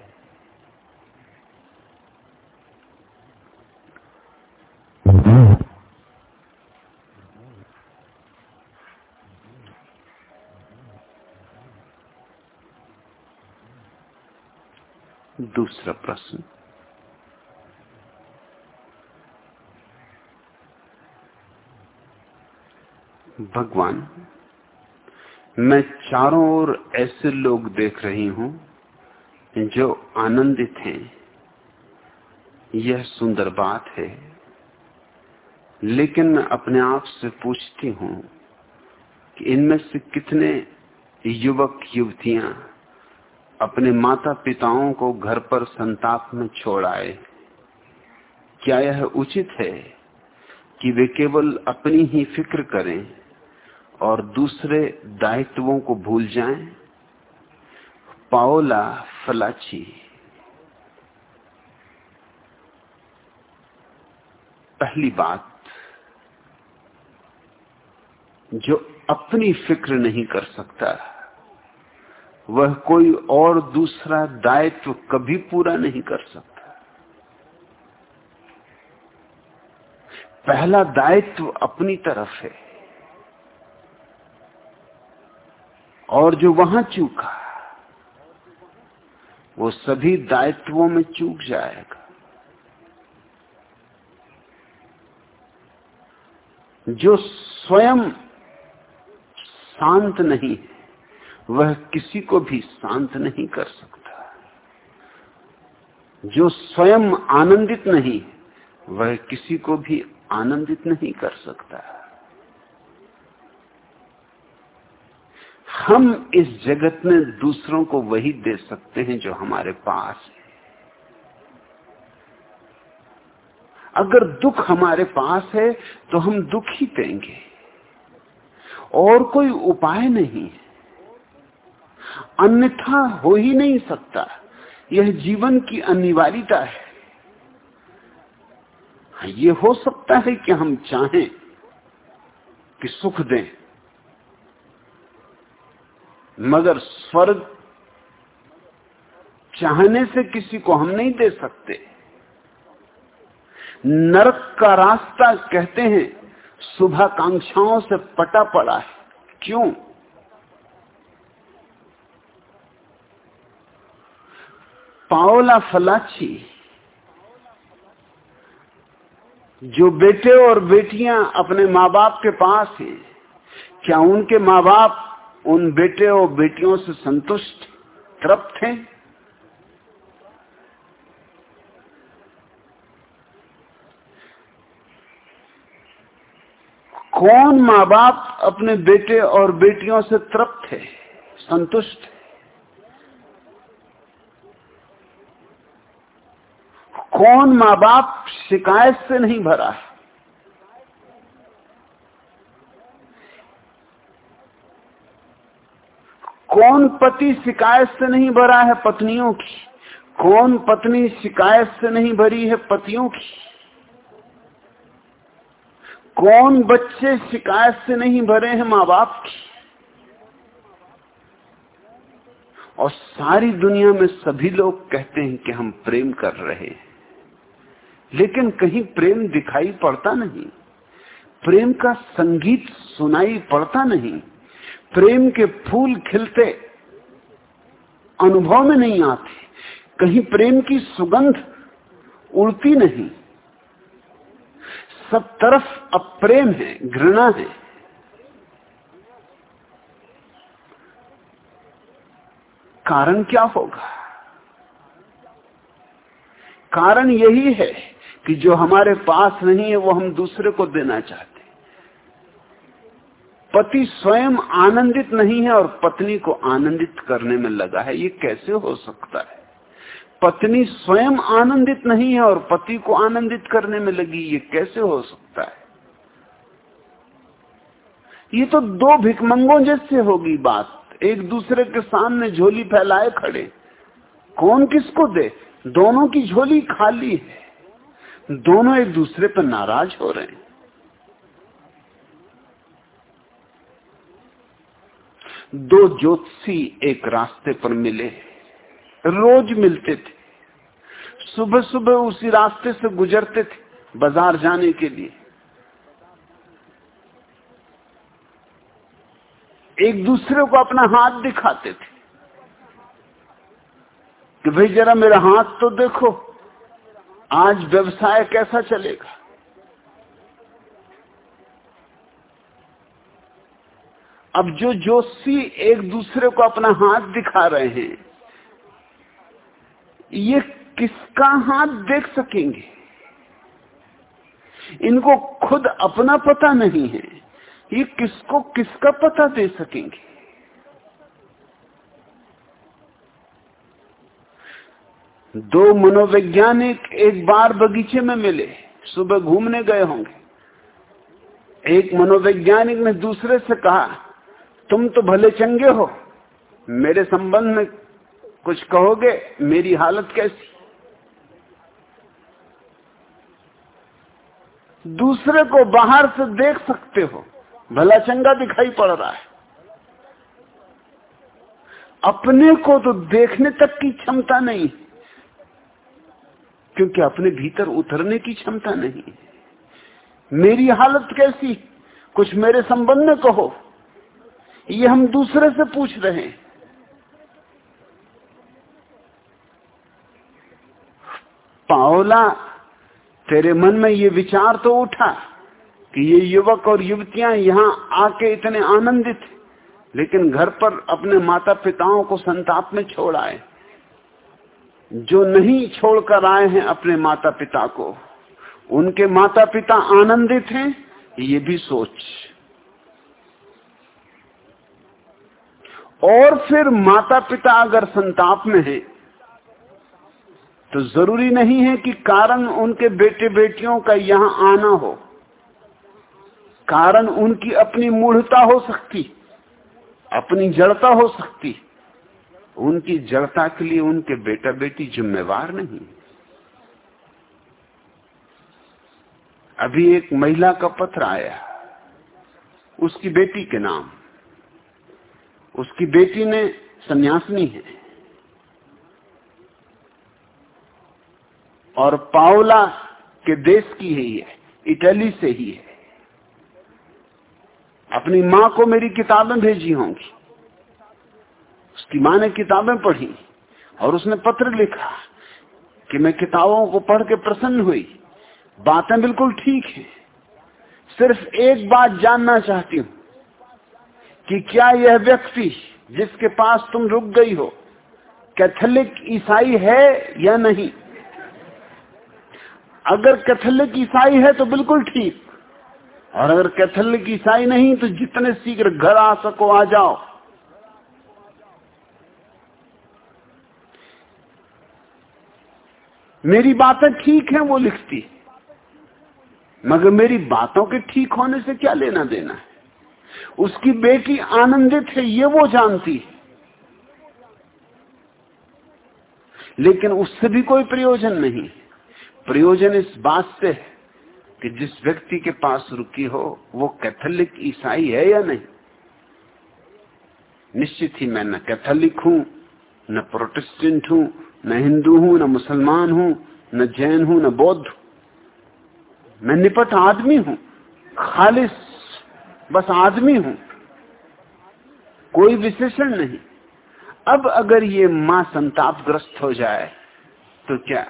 दूसरा प्रश्न। भगवान, मैं चारों ओर ऐसे लोग देख रही हूँ जो आनंदित हैं। यह सुंदर बात है, लेकिन मैं अपने आप से पूछती हूँ कि इनमें से कितने युवक युवतियाँ अपने माता पिताओं को घर पर संताप में छोड़ आए क्या यह उचित है कि वे केवल अपनी ही फ़िक्र करें और दूसरे दायित्वों को भूल जाएँ? पाओला फलाची। पहली बात, जो अपनी फ़िक्र नहीं कर सकता वह कोई और दूसरा दायित्व कभी पूरा नहीं कर सकता। पहला दायित्व अपनी तरफ़ है। और जो वहाँ चूका, वो सभी दायित्वों में चूक जाएगा। जो स्वयं शांत नहीं है वह किसी को भी शांत नहीं कर सकता। जो स्वयं आनंदित नहीं, वह किसी को भी आनंदित नहीं कर सकता। हम इस जगत में दूसरों को वही दे सकते हैं जो हमारे पास है। अगर दुख हमारे पास है तो हम दुख ही देंगे। और कोई उपाय नहीं है। अन्यथा हो ही नहीं सकता। यह जीवन की अनिवार्यता है। ये हो सकता है कि हम चाहें कि सुख दें, मगर स्वर्ग चाहने से किसी को हम नहीं दे सकते। नरक का रास्ता कहते हैं, शुभाकांक्षाओं से पटा पड़ा है। क्यों? पाओला फलाची। जो बेटे और बेटियाँ अपने माँ बाप के पास हैं, क्या उनके माँ बाप उन बेटे और बेटियों से संतुष्ट, तृप्त हैं? कौन माँ बाप अपने बेटे और बेटियों से तृप्त है, संतुष्ट है? कौन माँ बाप शिकायत से नहीं भरा है? कौन पति शिकायत से नहीं भरा है पत्नियों की? कौन पत्नी शिकायत से नहीं भरी है पतियों की? कौन बच्चे शिकायत से नहीं भरे हैं माँ बाप की? और सारी दुनिया में सभी लोग कहते हैं कि हम प्रेम कर रहे हैं। लेकिन कहीं प्रेम दिखाई पड़ता नहीं। प्रेम का संगीत सुनाई पड़ता नहीं। प्रेम के फूल खिलते, अनुभव में नहीं आते। कहीं प्रेम की सुगंध उड़ती नहीं। सब तरफ़ अप्रेम है, घृणा है। कारण क्या होगा? कारण यही है कि जो हमारे पास नहीं है, वो हम दूसरे को देना चाहते पति स्वयं आनंदित नहीं है और पत्नी को आनंदित करने में लगा है। ये कैसे हो सकता है? पत्नी स्वयं आनंदित नहीं है और पति को आनंदित करने में लगी, ये कैसे हो सकता है? ये तो दो भिकमंगों जैसे होगी बात। एक दूसरे के सामने झोली फैलाए खड़े। कौन किसको दे? दोनों की झोली खाली है। दोनों एक दूसरे पर नाराज़ हो रहे हैं। दो ज्योतिषी एक रास्ते पर मिले। रोज मिलते थे। सुबह सुबह उसी रास्ते से गुजरते थे बाज़ार जाने के लिए। एक दूसरे को अपना हाथ दिखाते थे कि भाई जरा मेरा हाथ तो देखो। आज व्यवसाय कैसा चलेगा? अब जो जोशी एक दूसरे को अपना हाथ दिखा रहे हैं, ये किसका हाथ देख सकेंगे? इनको खुद अपना पता नहीं है, ये किसको किसका पता दे सकेंगे? दो मनोवैज्ञानिक एक बार बगीचे में मिले, सुबह घूमने गए होंगे। एक मनोवैज्ञानिक ने दूसरे से कहा, तुम तो भले चंगे हो, मेरे संबंध में कुछ कहोगे, मेरी हालत कैसी? दूसरे को बाहर से देख सकते हो, भला चंगा दिखाई पड़ रहा है। अपने को तो देखने तक की क्षमता नहीं क्योंकि अपने भीतर उतरने की क्षमता नहीं मेरी हालत कैसी? कुछ मेरे संबंध में कहो। ये हम दूसरे से पूछ रहे हैं। पाओला तेरे मन में ये विचार तो उठा कि ये युवक और युवतियाँ यहाँ आके इतने आनंदित लेकिन घर पर अपने माता पिताओं को संताप में छोड़ आए। जो नहीं छोड़कर आए हैं अपने माता पिता को, उनके माता पिता आनंदित हैं, ये भी सोच। और फिर माता पिता अगर संताप में है तो ज़रूरी नहीं है कि कारण उनके बेटे बेटियों का यहाँ आना हो। कारण उनकी अपनी मूढ़ता हो सकती, अपनी जड़ता हो सकती। उनकी जड़ता के लिए उनके बेटा बेटी जिम्मेवार नहीं अभी एक महिला का पत्र आया। उसकी बेटी के नाम। उसकी बेटी ने सन्यासनी है। और पाओला के देश की ही है, इटली से ही है। अपनी माँ को मेरी किताबें भेजी होंगी। उसकी माँ ने किताबें पढ़ी और उसने पत्र लिखा कि मैं किताबों को पढ़ के प्रसन्न हुई। बातें बिल्कुल ठीक है। सिर्फ़ एक बात जानना चाहती हूँ कि क्या यह व्यक्ति जिसके पास तुम रुक गई हो, कैथोलिक ईसाई है या नहीं? अगर कैथोलिक ईसाई है तो बिल्कुल ठीक, और अगर कैथोलिक ईसाई नहीं तो जितने शीघ्र घर आ सको, आ जाओ। मेरी बातें ठीक हैं, वो लिखती। मगर मेरी बातों के ठीक होने से क्या लेना देना है? उसकी बेटी आनंदित है, ये वो जानती लेकिन उससे भी कोई प्रयोजन नहीं। प्रयोजन इस बात से है कि जिस व्यक्ति के पास रुकी हो, वो कैथोलिक ईसाई है या नहीं? निश्चित ही मैं न कैथोलिक हूँ न प्रोटेस्टेंट हूँ, न हिंदू हूँ, न मुसलमान हूँ, न जैन हूँ, न बौद्ध मैं निपट आदमी हूँ खालिश बस आदमी हूँ। कोई विशेषण नहीं। अब अगर ये माँ संतापग्रस्त हो जाए तो क्या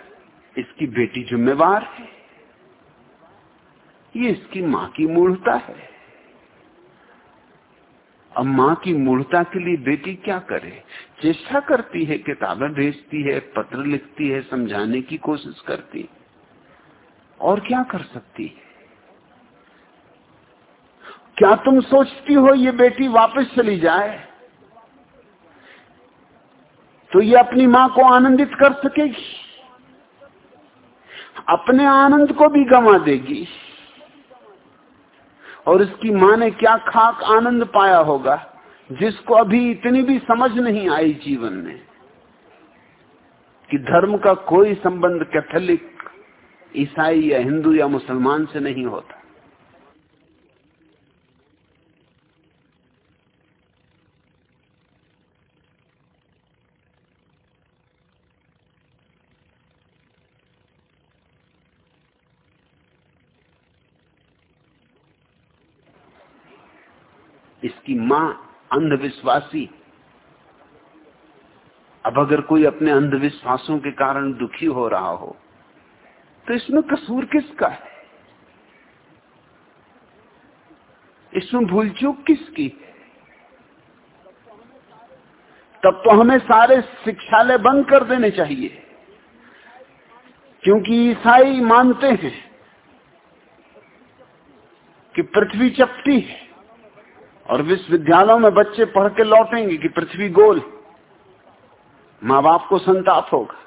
इसकी बेटी जिम्मेवार है? ये इसकी माँ की मूढ़ता है। अब माँ की मूर्ता के लिए बेटी क्या करे? चेष्टा करती है, किताबें भेजती है, पत्र लिखती है, समझाने की कोशिश करती। और क्या कर सकती? है क्या तुम सोचती हो ये बेटी वापस चली जाए? तो ये अपनी माँ को आनंदित कर सकेगी। अपने आनंद को भी गंवा देगी। और इसकी माँ ने क्या खाक आनंद पाया होगा, जिसको अभी इतनी भी समझ नहीं आई जीवन में, कि धर्म का कोई संबंध कैथोलिक, ईसाई या हिंदू या मुसलमान से नहीं होता। इसकी माँ अंधविश्वासी। अब अगर कोई अपने अंधविश्वासों के कारण दुखी हो रहा हो तो इसमें कसूर किसका है? इसमें भूल चूक किसकी तब तो हमें सारे शिक्षालय बंद कर देने चाहिए, क्योंकि ईसाई मानते हैं कि पृथ्वी चपटी है। और विश्वविद्यालयों में बच्चे पढ़ के लौटेंगे कि पृथ्वी गोल। माँ बाप को संताप होगा।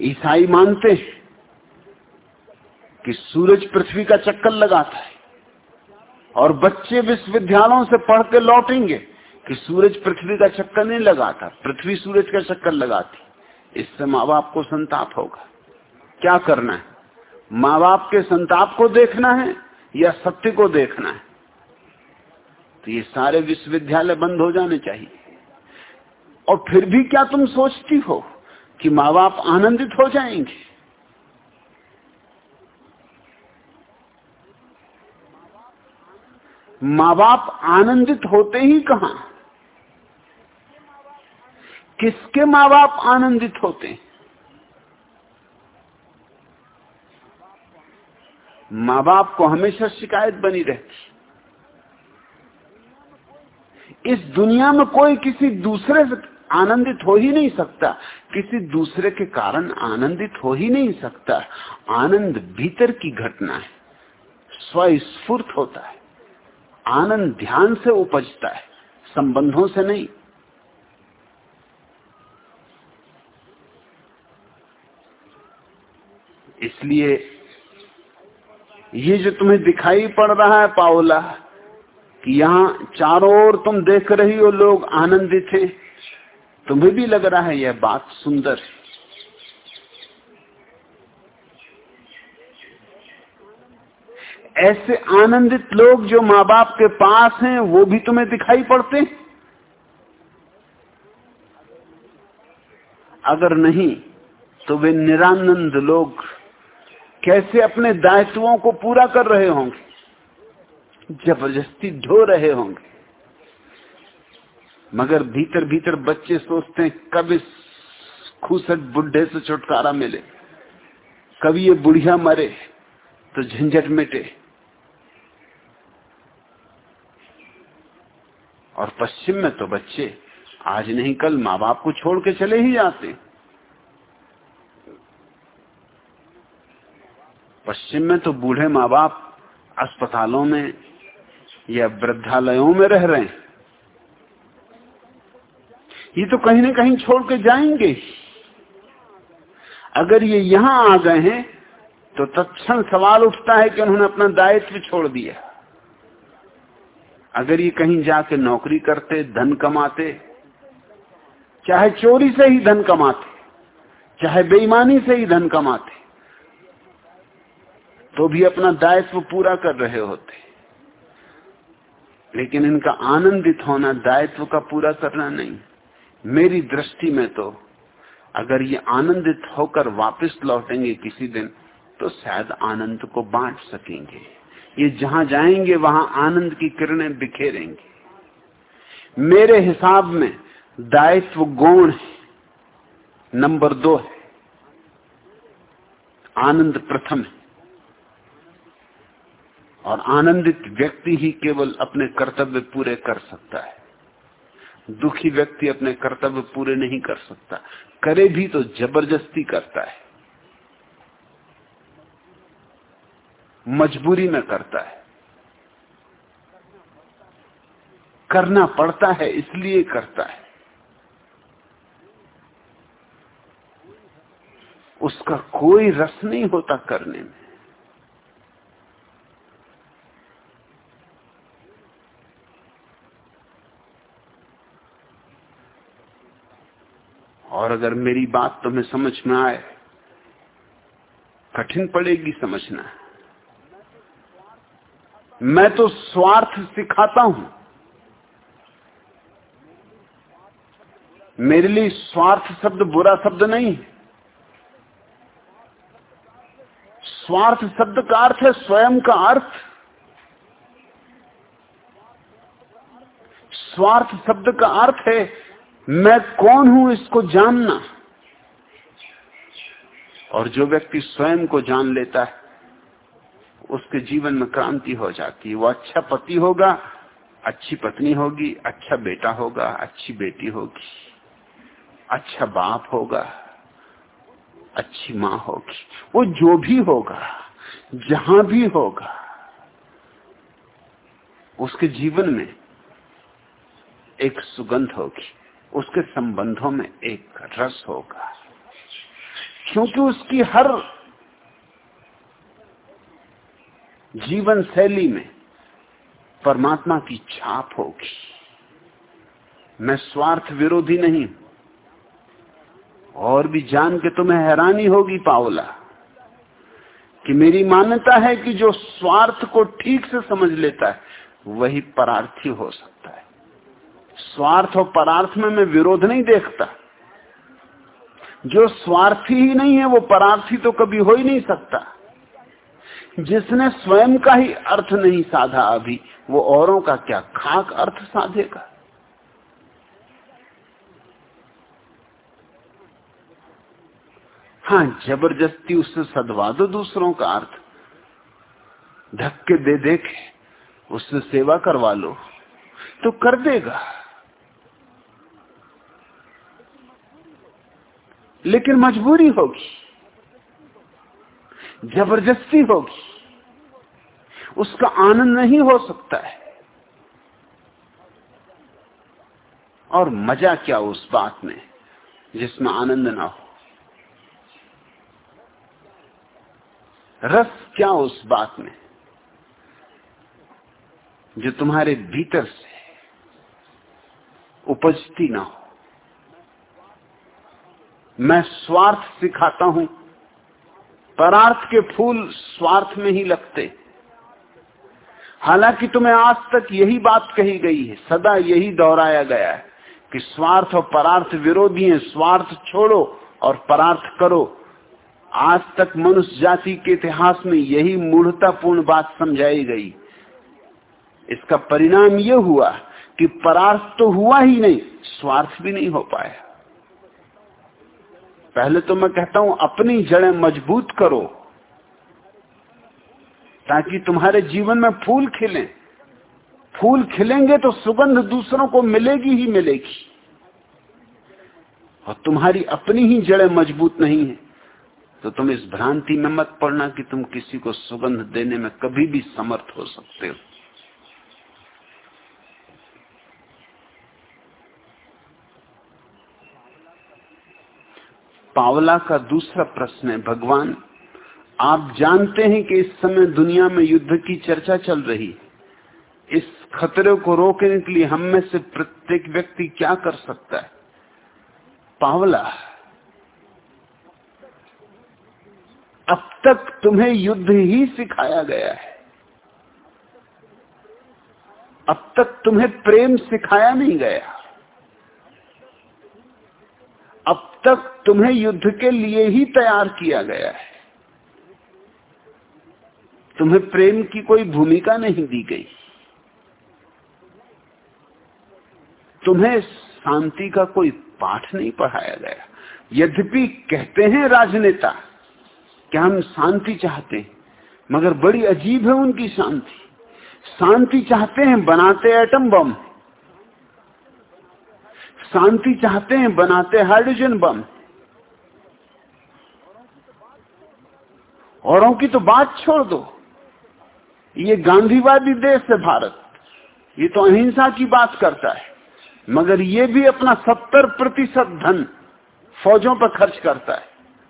ईसाई मानते हैं कि सूरज पृथ्वी का चक्कर लगाता है और बच्चे विश्वविद्यालयों से पढ़ के लौटेंगे कि सूरज पृथ्वी का चक्कर नहीं लगाता, पृथ्वी सूरज का चक्कर लगाती। इससे माँ बाप को संताप होगा। क्या करना है? माँ बाप के संताप को देखना है या सत्य को देखना है? तो ये सारे विश्वविद्यालय बंद हो जाने चाहिए। और फिर भी क्या तुम सोचती हो कि माँ बाप आनंदित हो जाएँगे? माँ बाप आनंदित होते ही कहा? किसके माँ बाप आनंदित होते हैं? माँ बाप को हमेशा शिकायत बनी रहती इस दुनिया में कोई किसी दूसरे से आनंदित हो ही नहीं सकता। किसी दूसरे के कारण आनंदित हो ही नहीं सकता। आनंद भीतर की घटना है। स्वस्फूर्त होता है। आनंद ध्यान से उपजता है। संबंधों से नहीं। इसलिए ये जो तुम्हें दिखाई पड़ रहा है पाओला कि यहाँ चारों ओर तुम देख रही हो, लोग आनंदित हैं। तुम्हें भी लग रहा है यह बात सुंदर ऐसे आनंदित लोग जो माँ बाप के पास हैं, वो भी तुम्हें दिखाई पड़ते अगर नहीं तो वे निरानंद लोग कैसे अपने दायित्वों को पूरा कर रहे होंगे? ज़बरदस्ती ढो रहे होंगे। मगर भीतर भीतर बच्चे सोचते हैं, कब इस खूसट बुढ़े से छुटकारा मिले? कभी ये बुढ़िया मरे तो झंझट मिटे। और पश्चिम में तो बच्चे आज नहीं, कल माँ बाप को छोड़ के चले ही जाते पश्चिम में तो बूढ़े माँ बाप अस्पतालों में या वृद्धालयों में रह रहे हैं। ये तो कहीं ना कहीं छोड़ के जाएँगे। अगर ये यहाँ आ गए हैं तो तत्क्षण सवाल उठता है कि उन्होंने अपना दायित्व छोड़ दिया। अगर ये कहीं जाके नौकरी करते, धन कमाते, चाहे चोरी से ही धन कमाते, चाहे बेईमानी से ही धन कमाते तो भी अपना दायित्व पूरा कर रहे होते। लेकिन इनका आनंदित होना, दायित्व का पूरा करना नहीं। मेरी दृष्टि में तो अगर ये आनंदित होकर वापस लौटेंगे किसी दिन तो शायद आनंद को बांट सकेंगे। ये जहाँ जाएँगे, वहाँ आनंद की किरणें बिखेरेंगे। मेरे हिसाब में दायित्व गौण है। नंबर दो है। आनंद प्रथम है। और आनंदित व्यक्ति ही केवल अपने कर्तव्य पूरे कर सकता है। दुखी व्यक्ति अपने कर्तव्य पूरे नहीं कर सकता। करे भी तो ज़बरदस्ती करता है। मजबूरी में करता है। करना पड़ता है, इसलिए करता है। उसका कोई रस नहीं होता करने में। और अगर मेरी बात तुम्हें समझ में आए, कठिन पड़ेगी समझना। मैं तो स्वार्थ सिखाता हूँ। मेरे लिए स्वार्थ शब्द बुरा शब्द नहीं स्वार्थ शब्द का अर्थ है स्वयं का अर्थ। स्वार्थ शब्द का अर्थ है मैं कौन हूँ इसको जानना? और जो व्यक्ति स्वयं को जान लेता है, उसके जीवन में क्रांति हो जाती है। वो अच्छा पति होगा, अच्छी पत्नी होगी अच्छा बेटा होगा, अच्छी बेटी होगी अच्छा बाप होगा, अच्छी माँ होगी। वो जो भी होगा, जहाँ भी होगा, उसके जीवन में एक सुगंध होगी। उसके संबंधों में एक रस होगा। क्योंकि उसकी हर जीवन शैली में परमात्मा की छाप होगी। मैं स्वार्थ विरोधी नहीं और भी जान के तुम्हें हैरानी होगी, पावला, कि मेरी मान्यता है कि जो स्वार्थ को ठीक से समझ लेता है, वही परार्थी हो सकता है। स्वार्थ और परार्थ में मैं विरोध नहीं देखता। जो स्वार्थी ही नहीं है, वो परार्थी तो कभी हो ही नहीं सकता। जिसने स्वयं का ही अर्थ नहीं साधा अभी, वो औरों का क्या खाक अर्थ साधेगा? हाँ ज़बरदस्ती उससे सदवा दो दूसरों का अर्थ। धक्के दे दे उससे सेवा करवा लो तो कर देगा। लेकिन मजबूरी होगी, ज़बरदस्ती होगी। उसका आनंद नहीं हो सकता है। और मज़ा क्या उस बात में, जिसमें आनंद ना हो? रस क्या उस बात में, जो तुम्हारे भीतर से उपजती ना हो? मैं स्वार्थ सिखाता हूँ। परार्थ के फूल स्वार्थ में ही लगते। हालाँकि तुम्हें आज तक यही बात कही गई है, सदा यही दोहराया गया है कि स्वार्थ और परार्थ विरोधी हैं। स्वार्थ छोड़ो और परार्थ करो। आज तक मनुष्य जाति के इतिहास में यही मूढ़तापूर्ण बात समझाई गई। इसका परिणाम यह हुआ कि परार्थ तो हुआ ही नहीं, स्वार्थ भी नहीं हो पाया। पहले तो मैं कहता हूँ, अपनी जड़ें मज़बूत करो, ताकि तुम्हारे जीवन में फूल खिलें। फूल खिलेंगे तो सुगंध दूसरों को मिलेगी ही मिलेगी। और तुम्हारी अपनी ही जड़ें मज़बूत नहीं है। तो तुम इस भ्रांति में मत पड़ना कि तुम किसी को सुगंध देने में कभी भी समर्थ हो सकते हो। पावला का दूसरा प्रश्न है, भगवान, आप जानते हैं कि इस समय दुनिया में युद्ध की चर्चा चल रही इस खतरे को रोकने के लिए हम में से प्रत्येक व्यक्ति क्या कर सकता है? पावला। अब तक तुम्हें युद्ध ही सिखाया गया है। अब तक तुम्हें प्रेम सिखाया नहीं गया। अब तक तुम्हें युद्ध के लिए ही तैयार किया गया है। तुम्हें प्रेम की कोई भूमिका नहीं दी गई। तुम्हें शांति का कोई पाठ नहीं पढ़ाया गया। यद्यपि कहते हैं राजनेता, कि हम शांति चाहते हैं, मगर बड़ी अजीब है उनकी शांति। शांति चाहते हैं, बनाते एटम बम शांति चाहते हैं, बनाते हाइड्रोजन बम। औरों की तो बात छोड़ दो। ये गांधीवादी देश है भारत। ये तो अहिंसा की बात करता है। मगर ये भी अपना सत्तर प्रतिशत धन फौजों पर खर्च करता है।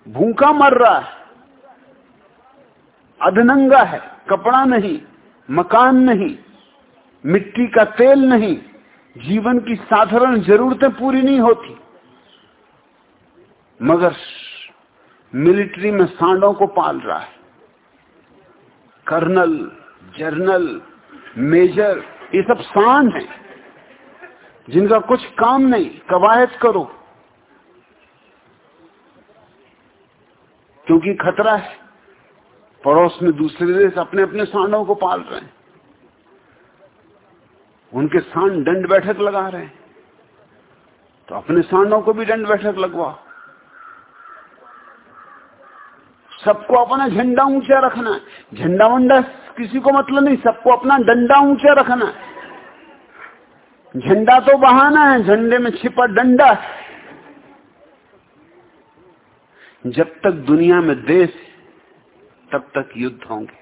भूखा मर रहा है। अधनंगा है। कपड़ा नहीं, मकान नहीं, मिट्टी का तेल नहीं जीवन की साधारण जरूरतें पूरी नहीं होती। मगर मिलिट्री में सांडों को पाल रहा है। कर्नल जर्नल मेजर, ये सब सांड है, जिनका कुछ काम नहीं, कवायद करो। क्योंकि खतरा है, पड़ोस में दूसरे देश अपने अपने सांडों को पाल रहे हैं। उनके सांड दंड बैठक लगा रहे हैं। तो अपने सांडों को भी दंड बैठक लगवा। सबको अपना झंडा ऊँचा रखना है। झंडा वंडा किसी को मतलब नहीं, सबको अपना डंडा ऊँचा रखना है। झंडा तो बहाना है, झंडे में छिपा डंडा जब तक दुनिया में देश तब तक युद्ध होंगे।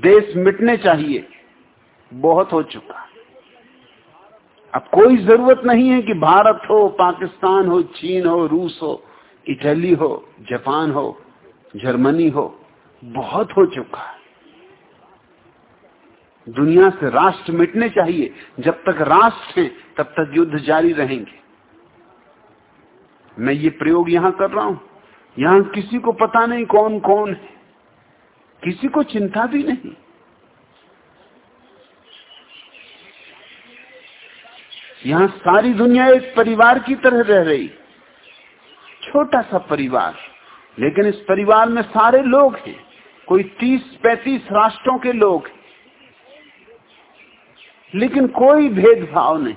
देश मिटने चाहिए। बहुत हो चुका। अब कोई ज़रूरत नहीं है कि भारत हो, पाकिस्तान हो, चीन हो, रूस हो, इटली हो, जापान हो, जर्मनी हो, बहुत हो चुका दुनिया से राष्ट्र मिटने चाहिए। जब तक राष्ट्र हैं, तब तक युद्ध जारी रहेंगे। मैं ये प्रयोग यहाँ कर रहा हूँ। यहाँ किसी को पता नहीं कौन कौन है। किसी को चिंता भी नहीं। यहाँ सारी दुनिया एक परिवार की तरह रह रही। छोटा सा परिवार। लेकिन इस परिवार में सारे लोग हैं। कोई तीस पैंतीस राष्ट्रों के लोग लेकिन कोई भेदभाव नहीं।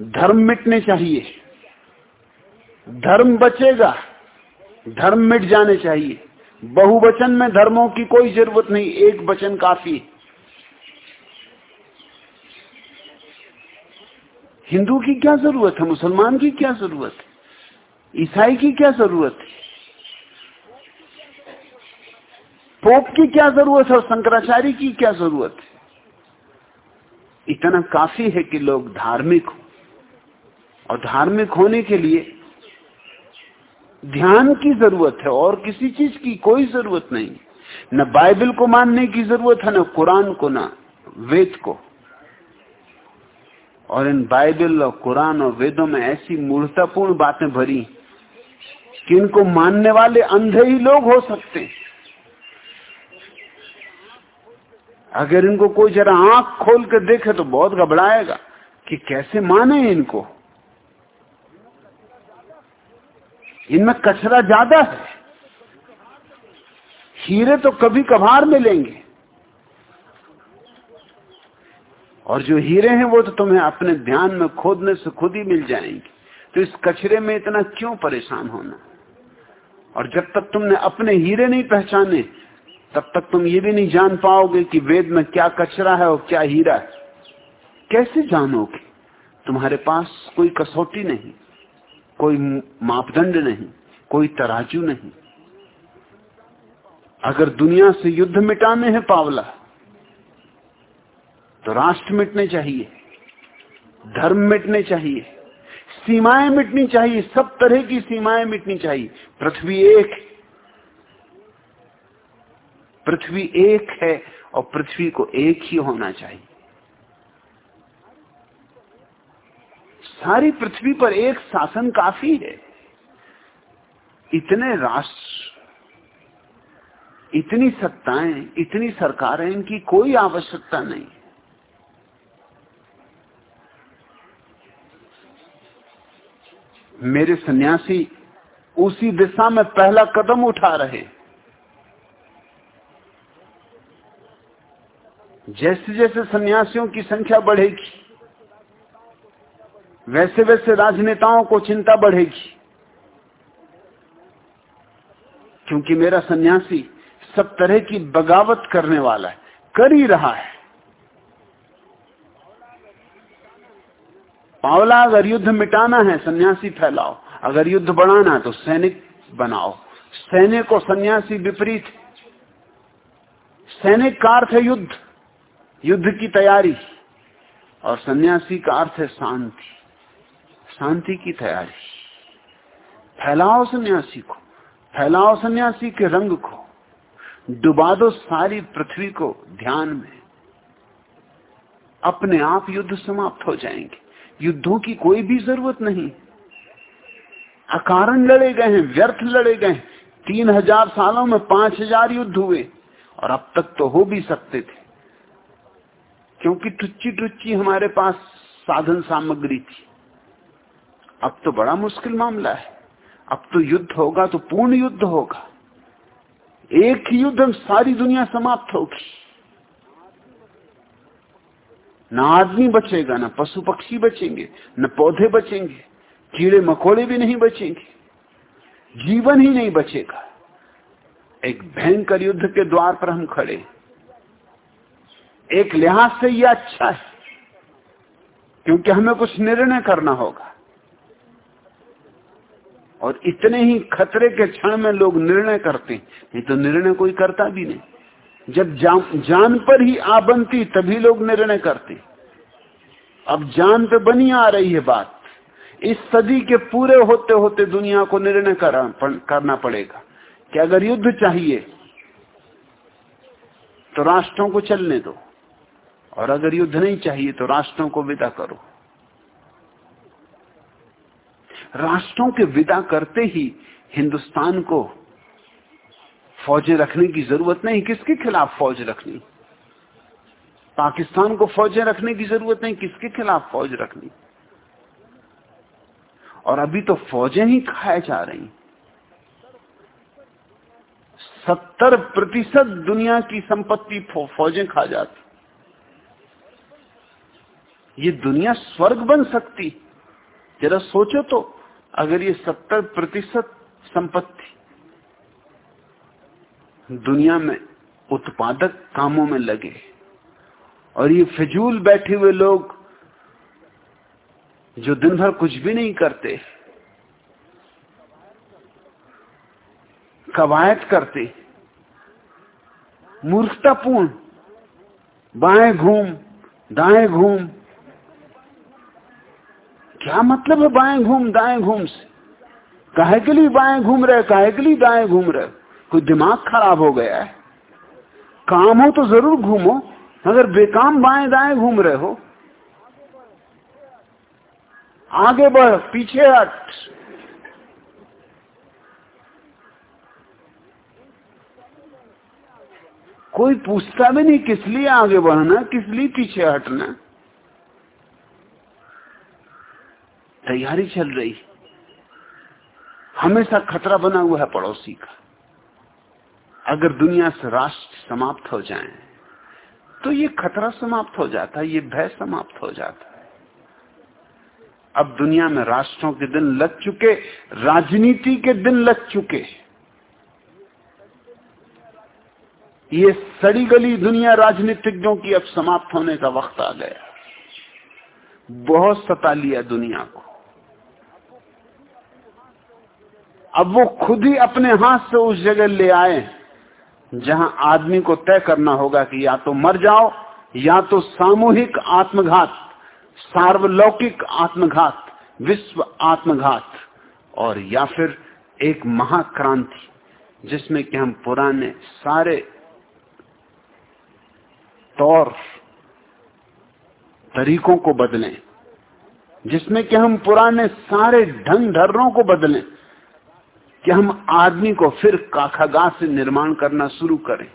धर्म मिटने चाहिए। धर्म बचेगा। धर्म मिट जाने चाहिए। बहुवचन में धर्मों की कोई ज़रूरत नहीं, एक वचन काफ़ी। हिंदू की क्या ज़रूरत है? मुसलमान की क्या ज़रूरत है? ईसाई की क्या ज़रूरत है? पोप की क्या ज़रूरत है और शंकराचार्य की क्या ज़रूरत है? इतना काफ़ी है कि लोग धार्मिक हो। और धार्मिक होने के लिए ध्यान की ज़रूरत है, और किसी चीज़ की कोई ज़रूरत नहीं। न बाइबल को मानने की ज़रूरत है, न कुरान को ना, वेद को। और इन बाइबल और कुरान और वेदों में ऐसी मूर्तापूर्ण बातें भरी कि इनको मानने वाले अंधे ही लोग हो सकते हैं। अगर इनको कोई जरा आँख खोल कर देखे तो बहुत घबराएगा कि कैसे माने इनको। इनमें कचरा ज़्यादा है। हीरे तो कभी कभार मिलेंगे। और जो हीरे हैं, वो तो तुम्हें अपने ध्यान में खोदने से खुद ही मिल जाएँगे। तो इस कचरे में इतना क्यों परेशान होना? और जब तक तुमने अपने हीरे नहीं पहचाने, तब तक तुम ये भी नहीं जान पाओगे कि वेद में क्या कचरा है और क्या हीरा है। कैसे जानोगे? तुम्हारे पास कोई कसौटी नहीं। कोई मापदंड नहीं, कोई तराजू नहीं। अगर दुनिया से युद्ध मिटाने हैं पावला तो राष्ट्र मिटने चाहिए, धर्म मिटने चाहिए, सीमाएँ मिटनी चाहिए, सब तरह की सीमाएँ मिटनी चाहिए। पृथ्वी एक पृथ्वी एक है और पृथ्वी को एक ही होना चाहिए। सारी पृथ्वी पर एक शासन काफ़ी है। इतने राष्ट्र, इतनी सत्ताएँ, इतनी सरकारें, इनकी कोई आवश्यकता नहीं। मेरे सन्यासी, उसी दिशा में पहला कदम उठा रहे। जैसे जैसे सन्यासियों की संख्या बढ़ेगी वैसे वैसे राजनेताओं को चिंता बढ़ेगी। क्योंकि मेरा सन्यासी सब तरह की बगावत करने वाला है, कर ही रहा है। पावला, अगर युद्ध मिटाना है, सन्यासी फैलाओ। अगर युद्ध बढ़ाना है तो सैनिक बनाओ। सैनिक को सन्यासी विपरीत। सैनिक का अर्थ है युद्ध। युद्ध की तैयारी। और सन्यासी का अर्थ है शांति। शांति की तैयारी। फैलाओ सन्यासी को, फैलाओ सन्यासी के रंग को, डुबा दो सारी पृथ्वी को ध्यान में। अपने आप युद्ध समाप्त हो जाएँगे। युद्धों की कोई भी ज़रूरत नहीं। अकारण लड़े गए हैं, व्यर्थ लड़े गए हैं। तीन हज़ार सालों में पाँच हज़ार युद्ध हुए और अब तक तो हो भी सकते थे। क्योंकि टुच्ची टुच्ची हमारे पास साधन सामग्री थी। अब तो बड़ा मुश्किल मामला है। अब तो युद्ध होगा तो पूर्ण युद्ध होगा। एक ही युद्ध में सारी दुनिया समाप्त होगी। न आदमी बचेगा, न पशु पक्षी बचेंगे, न पौधे बचेंगे, कीड़े मकोड़े भी नहीं बचेंगे, जीवन ही नहीं बचेगा। एक भयंकर युद्ध के द्वार पर हम खड़े एक लिहाज से यह अच्छा है, क्योंकि हमें कुछ निर्णय करना होगा। और इतने ही खतरे के क्षण में लोग निर्णय करते नहीं तो निर्णय कोई करता भी नहीं। जब जान, जान पर ही आ बनती तभी लोग निर्णय करते अब जान पे बनी आ रही है बात। इस सदी के पूरे होते होते दुनिया को निर्णय करना पड़ेगा कि अगर युद्ध चाहिए तो राष्ट्रों को चलने दो। और अगर युद्ध नहीं चाहिए तो राष्ट्रों को विदा करो। राष्ट्रों के विदा करते ही हिंदुस्तान को फौजें रखने की ज़रूरत नहीं। किसके खिलाफ फौज रखनी? पाकिस्तान को फौजें रखने की ज़रूरत नहीं। किसके खिलाफ फौज रखनी? और अभी तो फौजें ही खाए जा रही सत्तर प्रतिशत दुनिया की संपत्ति फौजें खा जाती। ये दुनिया स्वर्ग बन सकती। जरा सोचो तो अगर ये सत्तर प्रतिशत संपत्ति दुनिया में उत्पादक कामों में लगे और ये फिजूल बैठे हुए लोग जो दिन भर कुछ भी नहीं करते, कवायद करते, मूर्खतापूर्ण, बाएँ घूम, दाएँ घूम क्या मतलब है बाएँ घूम, दाएँ घूम से? काहे के लिए बाएँ घूम रहे, काहे के लिए दाएँ घूम रहे? कोई दिमाग खराब हो गया है? काम हो तो ज़रूर घूमो अगर बेकाम बाएँ दाएँ घूम रहे हो। आगे बढ़, पीछे हट। कोई पूछता भी नहीं किस लिए आगे बढ़ना, किस लिए पीछे हटना। तैयारी चल रही। हमेशा खतरा बना हुआ है पड़ोसी का। अगर दुनिया से राष्ट्र समाप्त हो जाए तो ये खतरा समाप्त हो जाता है, ये भय समाप्त हो जाता है। अब दुनिया में राष्ट्रों के दिन लग चुके, राजनीति के दिन लग चुके। ये सड़ी गली दुनिया राजनीतिज्ञों की अब समाप्त होने का वक्त आ गया। बहुत सता लिया दुनिया को। अब वो खुद ही अपने हाथ से उस जगह ले आए, जहाँ आदमी को तय करना होगा कि या तो मर जाओ, या तो सामूहिक आत्मघात, सार्वलौकिक आत्मघात, विश्व आत्मघात, और या फिर एक महाक्रांति, जिसमें कि हम पुराने सारे तौर तरीकों को बदलें, जिसमें कि हम पुराने सारे ढंग ढर्रों को बदलें। कि हम आदमी को फिर काखागा से निर्माण करना शुरू करें।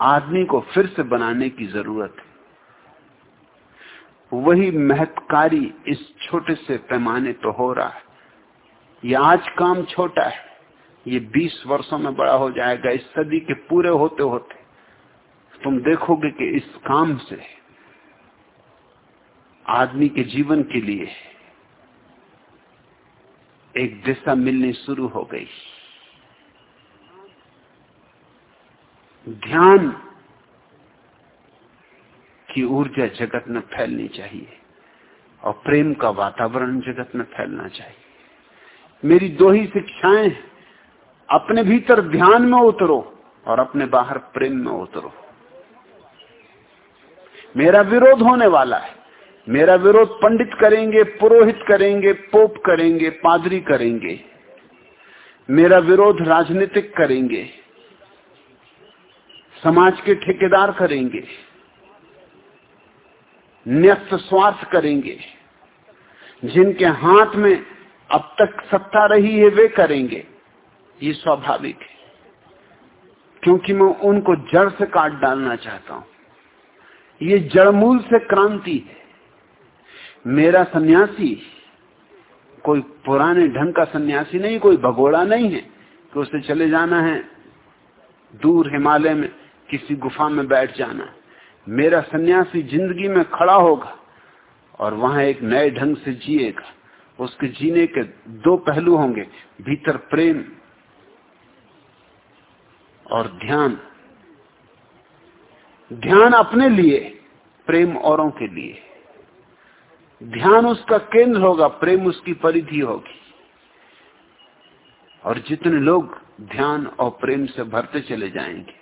आदमी को फिर से बनाने की ज़रूरत है। वही महत्कारी इस छोटे से पैमाने पर हो रहा है। ये आज काम छोटा है। ये 20 वर्षों में बड़ा हो जाएगा। इस सदी के पूरे होते होते तुम देखोगे कि इस काम से आदमी के जीवन के लिए एक दिशा मिलनी शुरू हो गई। ध्यान की ऊर्जा जगत में फैलनी चाहिए और प्रेम का वातावरण जगत में फैलना चाहिए। मेरी दो ही शिक्षाएँ अपने भीतर ध्यान में उतरो और अपने बाहर प्रेम में उतरो। मेरा विरोध होने वाला है। मेरा विरोध पंडित करेंगे, पुरोहित करेंगे, पोप करेंगे, पादरी करेंगे। मेरा विरोध राजनीतिक करेंगे। समाज के ठेकेदार करेंगे। न्यस्त स्वार्थ करेंगे। जिनके हाथ में अब तक सत्ता रही है, वे करेंगे। ये स्वाभाविक है। क्योंकि मैं उनको जड़ से काट डालना चाहता हूँ। ये जड़मूल से क्रांति है। मेरा सन्यासी, कोई पुराने ढंग का सन्यासी नहीं, कोई भगोड़ा नहीं है कि उसे चले जाना है, दूर हिमालय में किसी गुफा में बैठ जाना मेरा सन्यासी ज़िंदगी में खड़ा होगा और वहाँ एक नए ढंग से जिएगा। उसके जीने के दो पहलू होंगे, भीतर प्रेम और ध्यान। ध्यान अपने लिए, प्रेम औरों के लिए। ध्यान उसका केंद्र होगा, प्रेम उसकी परिधि होगी। और जितने लोग ध्यान और प्रेम से भरते चले जाएँगे,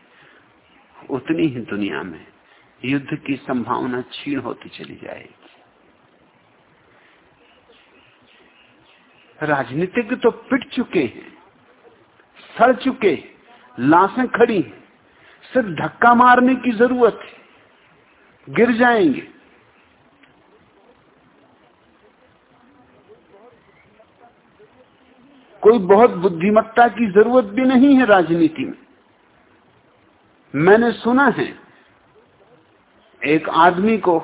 उतनी ही दुनिया में युद्ध की संभावना छीण होती चली जाएगी। राजनीतिक तो पिट चुके हैं, सड़ चुके लाशें खड़ी सिर्फ़ धक्का मारने की ज़रूरत है, गिर जाएँगे। कोई बहुत बुद्धिमत्ता की ज़रूरत भी नहीं है राजनीति में। मैंने सुना है, एक आदमी को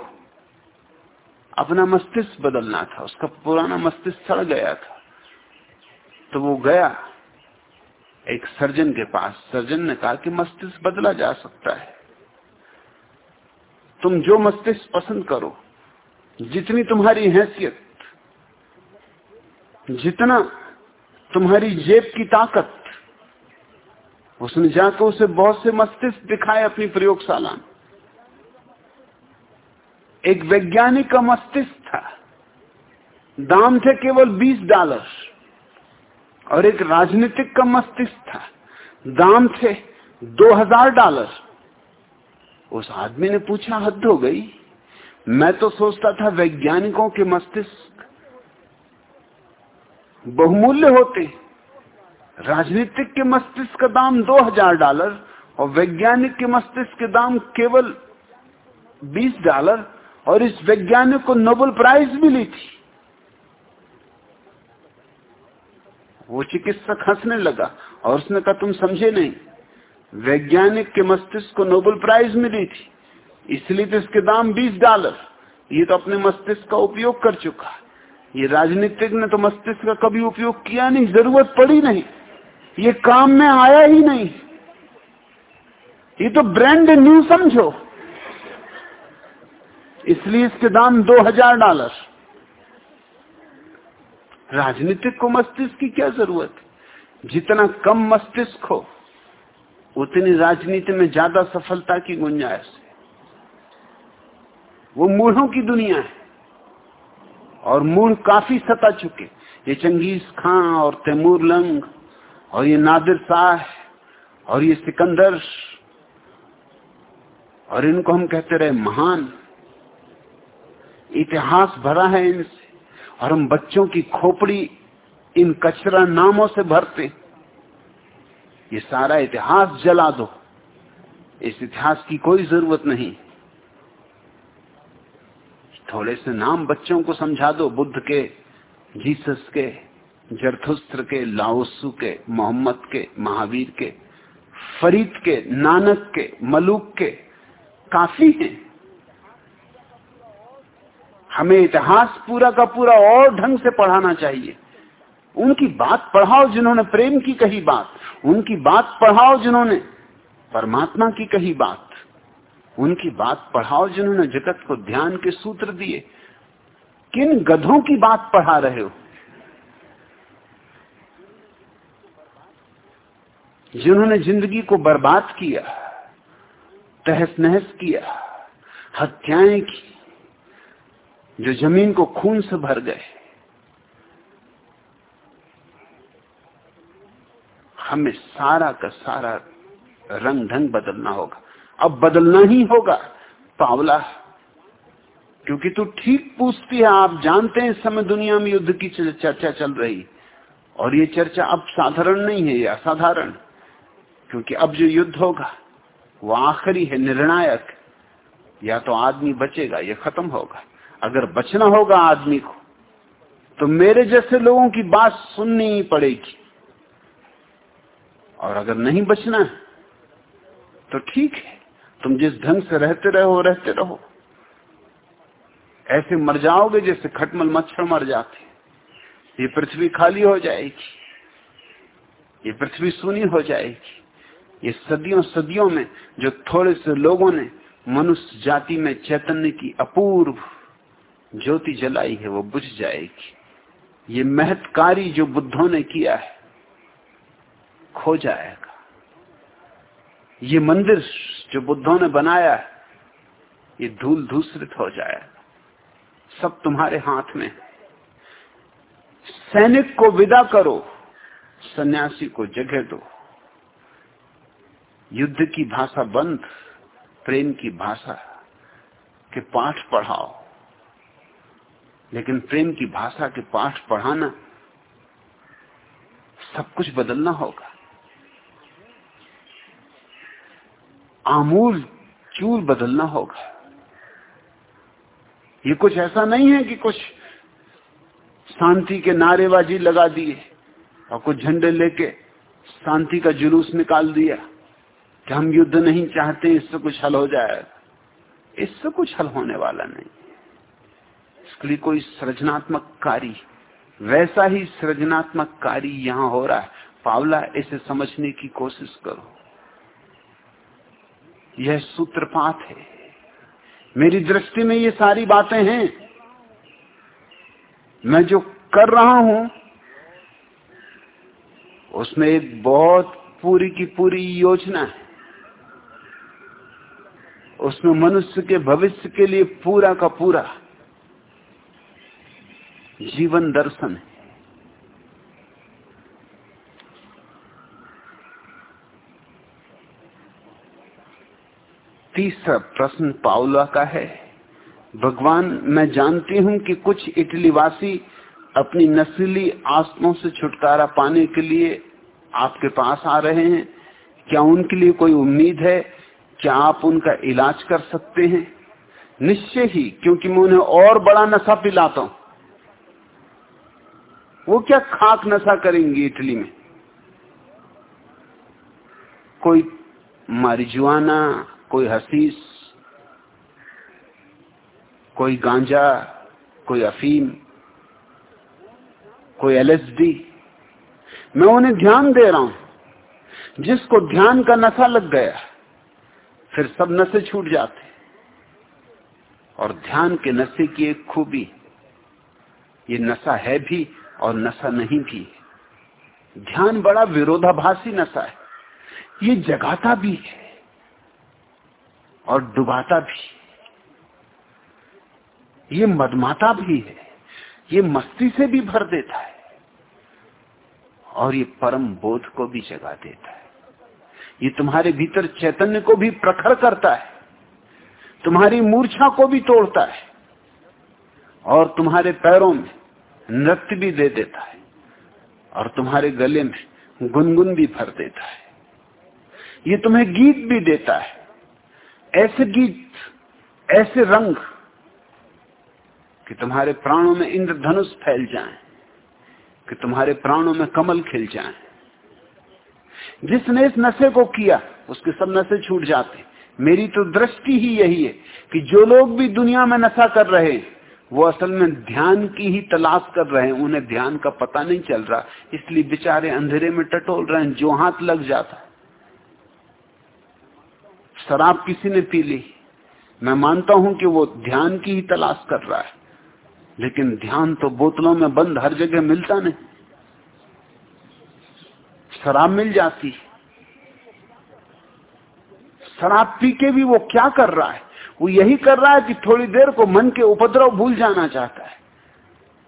अपना मस्तिष्क बदलना था, उसका पुराना मस्तिष्क सड़ गया था। तो वो गया, एक सर्जन के पास। सर्जन ने कहा कि मस्तिष्क बदला जा सकता है। तुम जो मस्तिष्क पसंद करो, जितनी तुम्हारी हैसियत, जितना तुम्हारी जेब की ताकत। उसने जाकर उसे बहुत से मस्तिष्क दिखाए अपनी प्रयोगशाला में। एक वैज्ञानिक का मस्तिष्क था। दाम थे केवल 20 डॉलर। और एक राजनीतिक का मस्तिष्क था। दाम थे 2000 डॉलर। उस आदमी ने पूछा, हद हो गई। मैं तो सोचता था वैज्ञानिकों के मस्तिष्क बहुमूल्य होते। राजनीतिक के मस्तिष्क का दाम 2000 डॉलर और वैज्ञानिक के मस्तिष्क के दाम केवल 20 डॉलर और इस वैज्ञानिक को नोबेल प्राइज मिली थी। वो चिकित्सक हंसने लगा और उसने कहा, तुम समझे नहीं, वैज्ञानिक के मस्तिष्क को नोबेल प्राइज मिली थी, इसलिए तो इसके दाम 20 डॉलर। ये तो अपने मस्तिष्क का उपयोग कर चुका ये राजनीतिक ने तो मस्तिष्क का कभी उपयोग किया नहीं, ज़रूरत पड़ी नहीं। ये काम में आया ही नहीं। ये तो ब्रांड न्यू समझो। इसलिए इसके दाम 2000 डॉलर। राजनीतिक को मस्तिष्क की क्या ज़रूरत? जितना कम मस्तिष्क हो, उतनी राजनीति में ज़्यादा सफलता की गुंजाइश। वो मूढ़ों की दुनिया है। और मूल काफ़ी सता चुके। ये चंगेज खां और तैमूर लंग, और ये नादिर शाह, और ये सिकंदर, और इनको हम कहते रहे महान। इतिहास भरा है इनसे, और हम बच्चों की खोपड़ी इन कचरा नामों से भरते। ये सारा इतिहास जला दो। इस इतिहास की कोई ज़रूरत नहीं। थोड़े से नाम बच्चों को समझा दो, बुद्ध के, जीसस के, जरथुस्त्र के, लाओसु के, मोहम्मद के, महावीर के, फरीद के, नानक के, मलूक के, काफ़ी हैं। हमें इतिहास पूरा का पूरा और ढंग से पढ़ाना चाहिए। उनकी बात पढ़ाओ जिन्होंने प्रेम की कही बात, उनकी बात पढ़ाओ जिन्होंने परमात्मा की कही बात। उनकी बात पढ़ाओ जिन्होंने जगत को ध्यान के सूत्र दिए। किन गधों की बात पढ़ा रहे हो? जिन्होंने ज़िंदगी को बर्बाद किया तहस नहस किया, हत्याएँ की, जो ज़मीन को खून से भर गए। हमें सारा का सारा रंग ढंग बदलना होगा। अब बदलना ही होगा। पावला। क्योंकि तू ठीक पूछती है, आप जानते हैं इस समय दुनिया में युद्ध की चर्चा चल रही। और ये चर्चा अब साधारण नहीं है, ये असाधारण। क्योंकि अब जो युद्ध होगा, वो आखिरी है, निर्णायक। या तो आदमी बचेगा, या खत्म होगा। अगर बचना होगा आदमी को तो मेरे जैसे लोगों की बात सुननी ही पड़ेगी। और अगर नहीं बचना तो ठीक है। तुम जिस ढंग से रहते रहो रहते रहो। ऐसे मर जाओगे जैसे खटमल मच्छर मर जाते ये पृथ्वी खाली हो जाएगी। ये पृथ्वी सुनी हो जाएगी। ये सदियों सदियों में जो थोड़े से लोगों ने मनुष्य जाति में चैतन्य की अपूर्व ज्योति जलाई है, वो बुझ जाएगी। ये महत्कारी जो बुद्धों ने किया है, खो जाएगा। ये मंदिर जो बुद्धों ने बनाया ये धूल धूसरित हो जाए। सब तुम्हारे हाथ में। सैनिक को विदा करो, सन्यासी को जगह दो। युद्ध की भाषा बंद, प्रेम की भाषा के पाठ पढ़ाओ। लेकिन प्रेम की भाषा के पाठ पढ़ाना, सब कुछ बदलना होगा। आमूल चूल बदलना होगा। ये कुछ ऐसा नहीं है कि कुछ शांति के नारेबाजी लगा दिए और कुछ झंडे लेके शांति का जुलूस निकाल दिया कि हम युद्ध नहीं चाहते, इससे कुछ हल हो जाएगा इससे कुछ हल होने वाला नहीं। इसके लिए कोई सृजनात्मक कार्य, वैसा ही सृजनात्मक कार्य यहाँ हो रहा है। पावला, इसे समझने की कोशिश करो। यह सूत्रपात है। मेरी दृष्टि में ये सारी बातें हैं। मैं जो कर रहा हूँ, उसमें एक बहुत पूरी की पूरी योजना है। उसमें मनुष्य के भविष्य के लिए पूरा का पूरा जीवन दर्शन है। तीसरा प्रश्न पाउला का है। भगवान, मैं जानती हूँ कि कुछ इटलीवासी अपनी नस्ली आस्तों से छुटकारा पाने के लिए आपके पास आ रहे हैं। क्या उनके लिए कोई उम्मीद है? क्या आप उनका इलाज कर सकते हैं? निश्चय ही, क्योंकि मैं उन्हें और बड़ा नशा पिलाता हूँ। वो क्या खाक नशा करेंगे इटली में? कोई मारिजुआना कोई हसीस, कोई गांजा, कोई अफीम, कोई एलएसडी मैं उन्हें ध्यान दे रहा हूँ। जिसको ध्यान का नशा लग गया, फिर सब नशे छूट जाते। और ध्यान के नशे की एक खूबी, ये नशा है भी और नशा नहीं भी। ध्यान बड़ा विरोधाभासी नशा है। ये जगाता भी है। और डुबाता भी। ये मदमाता भी है, ये मस्ती से भी भर देता है, और ये परम बोध को भी जगा देता है। ये तुम्हारे भीतर चैतन्य को भी प्रखर करता है, तुम्हारी मूर्छा को भी तोड़ता है, और तुम्हारे पैरों में नृत्य भी दे देता है, और तुम्हारे गले में गुनगुन भी भर देता है। ये तुम्हें गीत भी देता है ऐसे गीत, ऐसे रंग कि तुम्हारे प्राणों में इंद्रधनुष फैल जाए, कि तुम्हारे प्राणों में कमल खिल जाए। जिसने इस नशे को किया, उसके सब नशे छूट जाते। मेरी तो दृष्टि ही यही है कि जो लोग भी दुनिया में नशा कर रहे हैं, वो असल में ध्यान की ही तलाश कर रहे हैं। उन्हें ध्यान का पता नहीं चल रहा, इसलिए बेचारे अंधेरे में टटोल रहे हैं, जो हाथ लग जाता। शराब किसी ने पी ली। मैं मानता हूँ कि वो ध्यान की ही तलाश कर रहा है, लेकिन ध्यान तो बोतलों में बंद, हर जगह मिलता नहीं। शराब मिल जाती। शराब पी के भी वो क्या कर रहा है? वो यही कर रहा है कि थोड़ी देर को मन के उपद्रव भूल जाना चाहता है।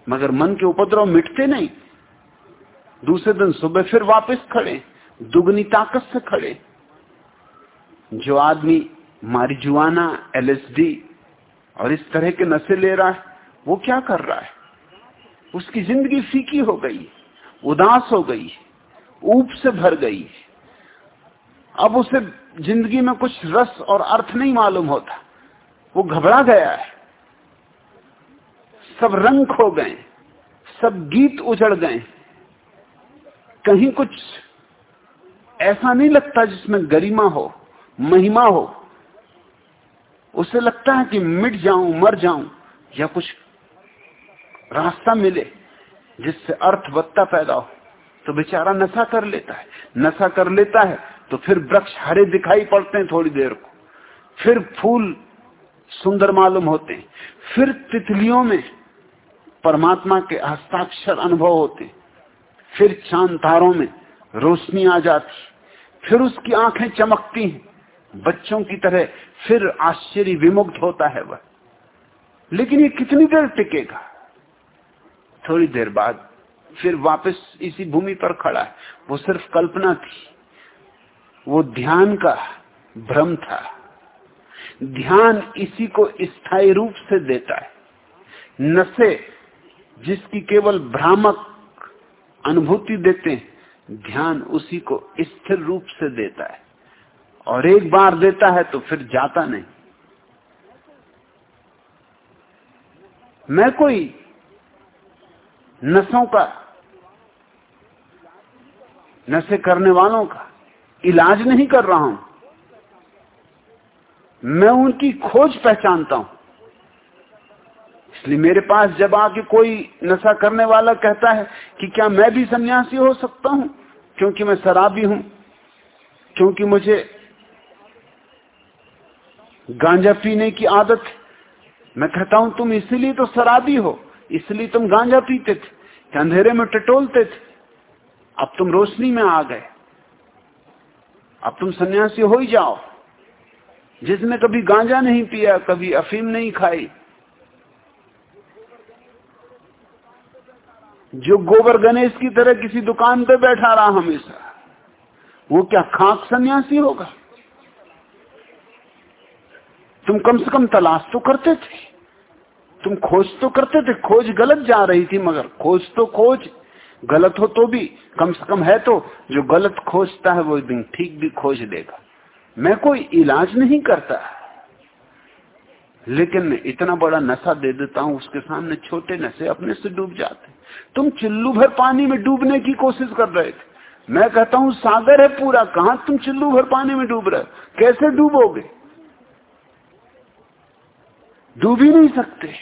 मगर मन के उपद्रव मिटते नहीं। दूसरे दिन सुबह फिर वापस खड़े, दुगनी ताकत से खड़े। जो आदमी मारिजुआना, एलएसडी और इस तरह के नशे ले रहा है, वो क्या कर रहा है? उसकी ज़िंदगी फीकी हो गई, उदास हो गई ऊप से भर गई। अब उसे ज़िंदगी में कुछ रस और अर्थ नहीं मालूम होता। वो घबरा गया है। सब रंग खो गए, सब गीत उजड़ गए। कहीं कुछ ऐसा नहीं लगता जिसमें गरिमा हो। महिमा हो। उसे लगता है कि मिट जाऊँ, मर जाऊँ, या कुछ रास्ता मिले जिससे अर्थवत्ता पैदा हो। तो बेचारा नशा कर लेता है। नशा कर लेता है तो फिर वृक्ष हरे दिखाई पड़ते हैं थोड़ी देर को। फिर फूल सुंदर मालूम होते हैं। फिर तितलियों में परमात्मा के हस्ताक्षर अनुभव होते फिर चाँद तारों में रोशनी आ जाती फिर उसकी आँखें चमकती हैं। बच्चों की तरह फिर आश्चर्य विमुक्त होता है वह। लेकिन ये कितनी देर टिकेगा? थोड़ी देर बाद फिर वापस इसी भूमि पर खड़ा है। वो सिर्फ़ कल्पना थी। वो ध्यान का भ्रम था। ध्यान इसी को स्थायी रूप से देता है। नशे जिसकी केवल भ्रामक अनुभूति देते हैं, ध्यान उसी को स्थिर रूप से देता है। और एक बार देता है तो फिर जाता नहीं। मैं कोई नशों का, नशे करने वालों का इलाज नहीं कर रहा हूँ। मैं उनकी खोज पहचानता हूँ। इसलिए मेरे पास जब आके कोई नशा करने वाला कहता है कि क्या मैं भी सन्यासी हो सकता हूँ, क्योंकि मैं शराबी हूँ, क्योंकि मुझे गांजा पीने की आदत मैं कहता हूँ, तुम इसलिए तो शराबी हो, इसलिए तुम गांजा पीते थे अंधेरे में टटोलते थे। अब तुम रोशनी में आ गए। अब तुम सन्यासी हो ही जाओ। जिसने कभी गांजा नहीं पिया, कभी अफीम नहीं खाई। जो गोबर गणेश की तरह किसी दुकान पे बैठा रहा हमेशा, वो क्या खाक सन्यासी होगा? तुम कम से कम तलाश तो करते थे। तुम खोज तो करते थे, खोज गलत जा रही थी, मगर खोज तो खोज। गलत हो तो भी, कम से कम है तो जो गलत खोजता है, वो एक दिन ठीक भी खोज देगा। मैं कोई इलाज नहीं करता। लेकिन मैं इतना बड़ा नशा दे देता हूँ, उसके सामने छोटे नशे अपने से डूब जाते। तुम चिल्लू भर पानी में डूबने की कोशिश कर रहे थे। मैं कहता हूँ, सागर है पूरा, कहाँ तुम चिल्लू भर पानी में डूब रहे कैसे डूबोगे? डूब ही नहीं सकते।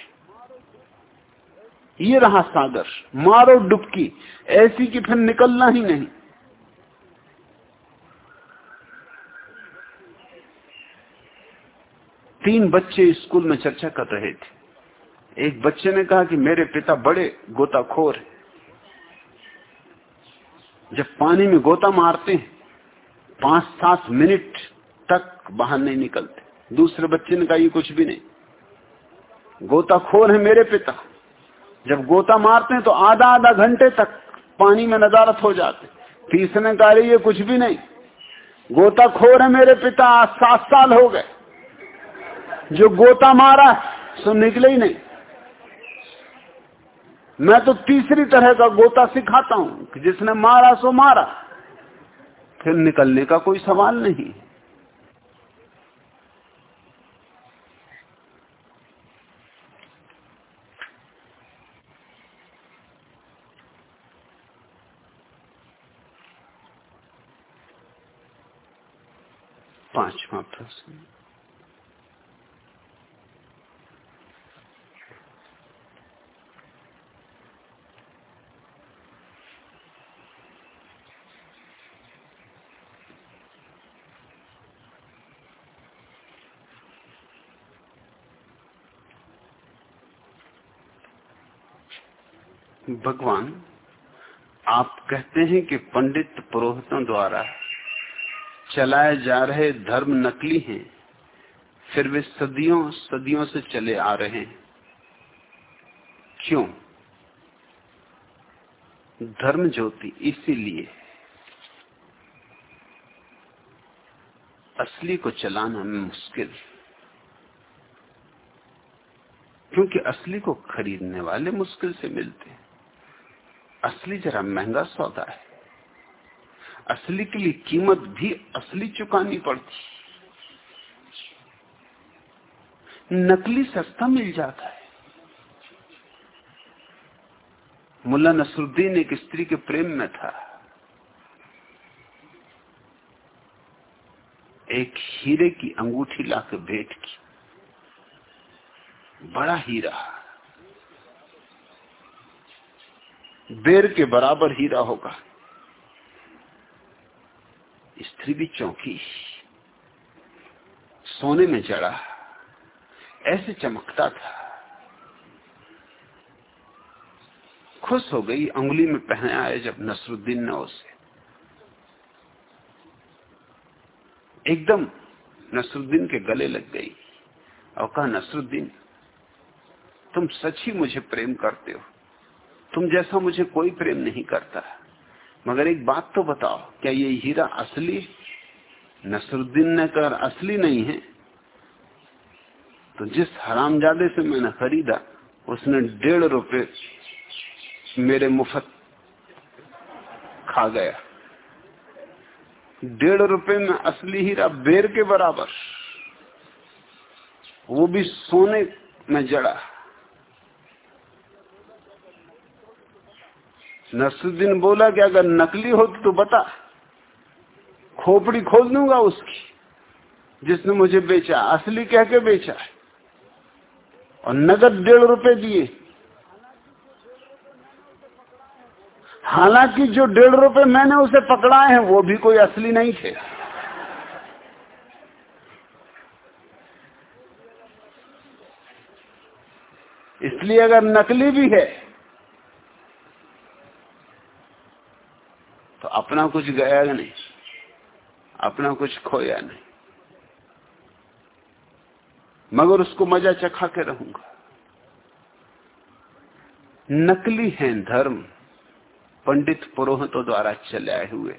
ये रहा सागर, मारो डुबकी, ऐसी कि फिर निकलना ही नहीं। तीन बच्चे स्कूल में चर्चा कर रहे थे। एक बच्चे ने कहा कि मेरे पिता बड़े गोताखोर हैं। जब पानी में गोता मारते हैं, पाँच सात मिनट तक बाहर नहीं निकलते। दूसरे बच्चे ने कहा, ये कुछ भी नहीं। गोताखोर है मेरे पिता। जब गोता मारते हैं तो आधा आधा घंटे तक पानी में नजारत हो जाते। तीसरे कहा ये कुछ भी नहीं। गोताखोर है मेरे पिता, आज सात साल हो गए। जो गोता मारा सो निकले ही नहीं। मैं तो तीसरी तरह का गोता सिखाता हूँ कि जिसने मारा, सो मारा। फिर निकलने का कोई सवाल नहीं। पांचवा प्रश्न। भगवान आप कहते हैं कि पंडित पुरोहितों द्वारा चलाए जा रहे धर्म नकली हैं, फिर वे सदियों सदियों से चले आ रहे हैं। क्यों? धर्म ज्योति इसीलिए असली को चलाना मुश्किल, क्योंकि असली को खरीदने वाले मुश्किल से मिलते हैं। असली जरा महँगा सौदा है। असली के लिए कीमत भी असली चुकानी पड़ती। नकली सस्ता मिल जाता है। मुल्ला नसरुद्दीन एक स्त्री के प्रेम में था। एक हीरे की अंगूठी लाकर भेंट की। बड़ा हीरा। बेर के बराबर हीरा होगा। स्त्री भी चौंकी सोने में जड़ा ऐसे चमकता था। खुश हो गई, उंगली में पहनाया जब नसरुद्दीन ने उसे। एकदम नसरुद्दीन के गले लग गई और कहा, नसरुद्दीन, तुम सच ही मुझे प्रेम करते हो। तुम जैसा मुझे कोई प्रेम नहीं करता। मगर एक बात तो बताओ, क्या ये हीरा असली? नसरुद्दीन ने कर असली नहीं है। तो जिस हरामजादे से मैंने खरीदा, उसने डेढ़ रुपए मेरे मुफ़्त खा गया। डेढ़ रुपए में असली हीरा बेर के बराबर, वो भी सोने में जड़ा। नसरुद्दीन बोला कि अगर नकली हो तो बता। खोपड़ी खोल दूँगा उसकी, जिसने मुझे बेचा, असली कह के बेचा और नगद डेढ़ रुपए दिए। हालाँकि जो डेढ़ रुपए मैंने उसे पकड़ाए हैं, वो भी कोई असली नहीं थे। इसलिए अगर नकली भी है तो अपना कुछ गया नहीं। अपना कुछ खोया नहीं। मगर उसको मज़ा चखा के रहूँगा। नकली है धर्म। पंडित पुरोहितों द्वारा चलाए हुए।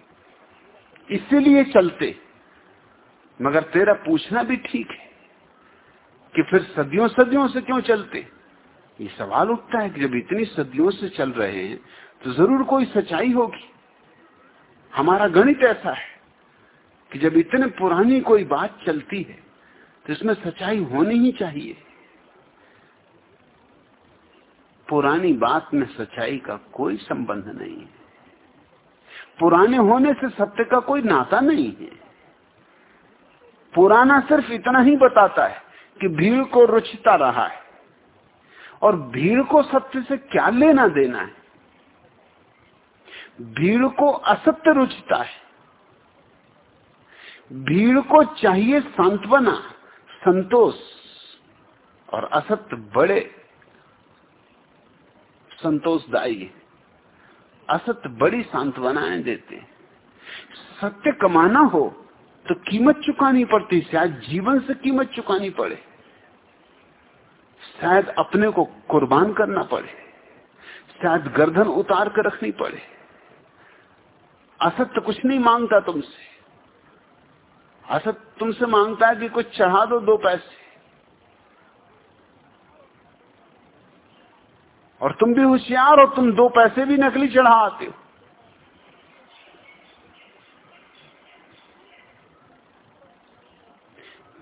इसीलिए चलते। मगर तेरा पूछना भी ठीक है कि फिर सदियों सदियों से क्यों चलते? ये सवाल उठता है कि जब इतनी सदियों से चल रहे हैं तो ज़रूर कोई सच्चाई होगी। हमारा गणित ऐसा है कि जब इतने पुरानी कोई बात चलती है तो इसमें सच्चाई होनी ही चाहिए। पुरानी बात में सच्चाई का कोई संबंध नहीं है। पुराने होने से सत्य का कोई नाता नहीं है। पुराना सिर्फ़ इतना ही बताता है कि भीड़ को रुचता रहा है और भीड़ को सत्य से क्या लेना देना है। भीड़ को असत्य रुचता है। भीड़ को चाहिए सांत्वना, संतोष, और असत्य बड़े संतोषदायी असत्य बड़ी सांत्वनाएँ देते सत्य कमाना हो तो कीमत चुकानी पड़ती, शायद जीवन से कीमत चुकानी पड़े। शायद अपने को कुर्बान करना पड़े। शायद गर्दन उतार कर रखनी पड़े। असत्य कुछ नहीं माँगता तुमसे। असत्य तुमसे माँगता है कि कुछ चढ़ा दो दो पैसे। और तुम भी होशियार हो, तुम दो पैसे भी नकली चढ़ा आते हो।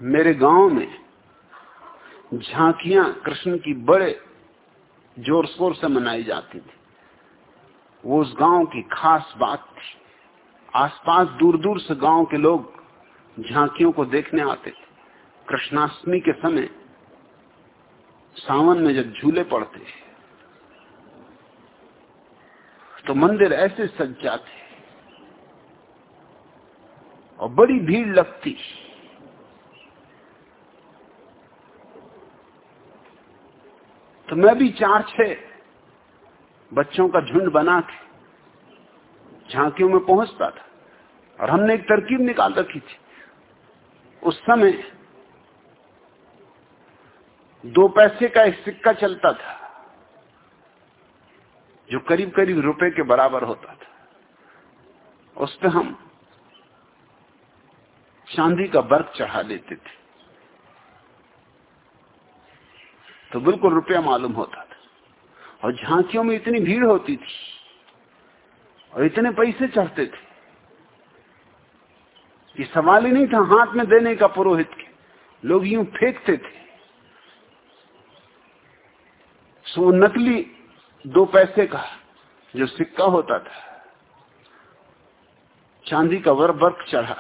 मेरे गाँव में झांकियाँ कृष्ण की बड़े ज़ोर शोर से मनाई जाती थी। वो उस गाँव की खास बात थी। आसपास दूर दूर से गाँव के लोग झांकियों को देखने आते थे। कृष्णाष्टमी के समय सावन में जब झूले पड़ते तो मंदिर ऐसे सज जाते और बड़ी भीड़ लगती तो मैं भी चार छह बच्चों का झुंड बना के झांकियों में पहुँचता था और हमने एक तरकीब निकाल रखी थी। उस समय दो पैसे का एक सिक्का चलता था, जो करीब करीब रुपए के बराबर होता था। उस पर हम चांदी का बर्फ़ चढ़ा देते थे। तो बिल्कुल रुपया मालूम होता था। और झांकियों में इतनी भीड़ होती थी और इतने पैसे चढ़ते थे। कि सवाल ही नहीं था हाथ में देने का पुरोहित के। लोग यूँ फेंकते थे। सो नकली दो पैसे का जो सिक्का होता था, चांदी का वर बर्फ़ चढ़ा,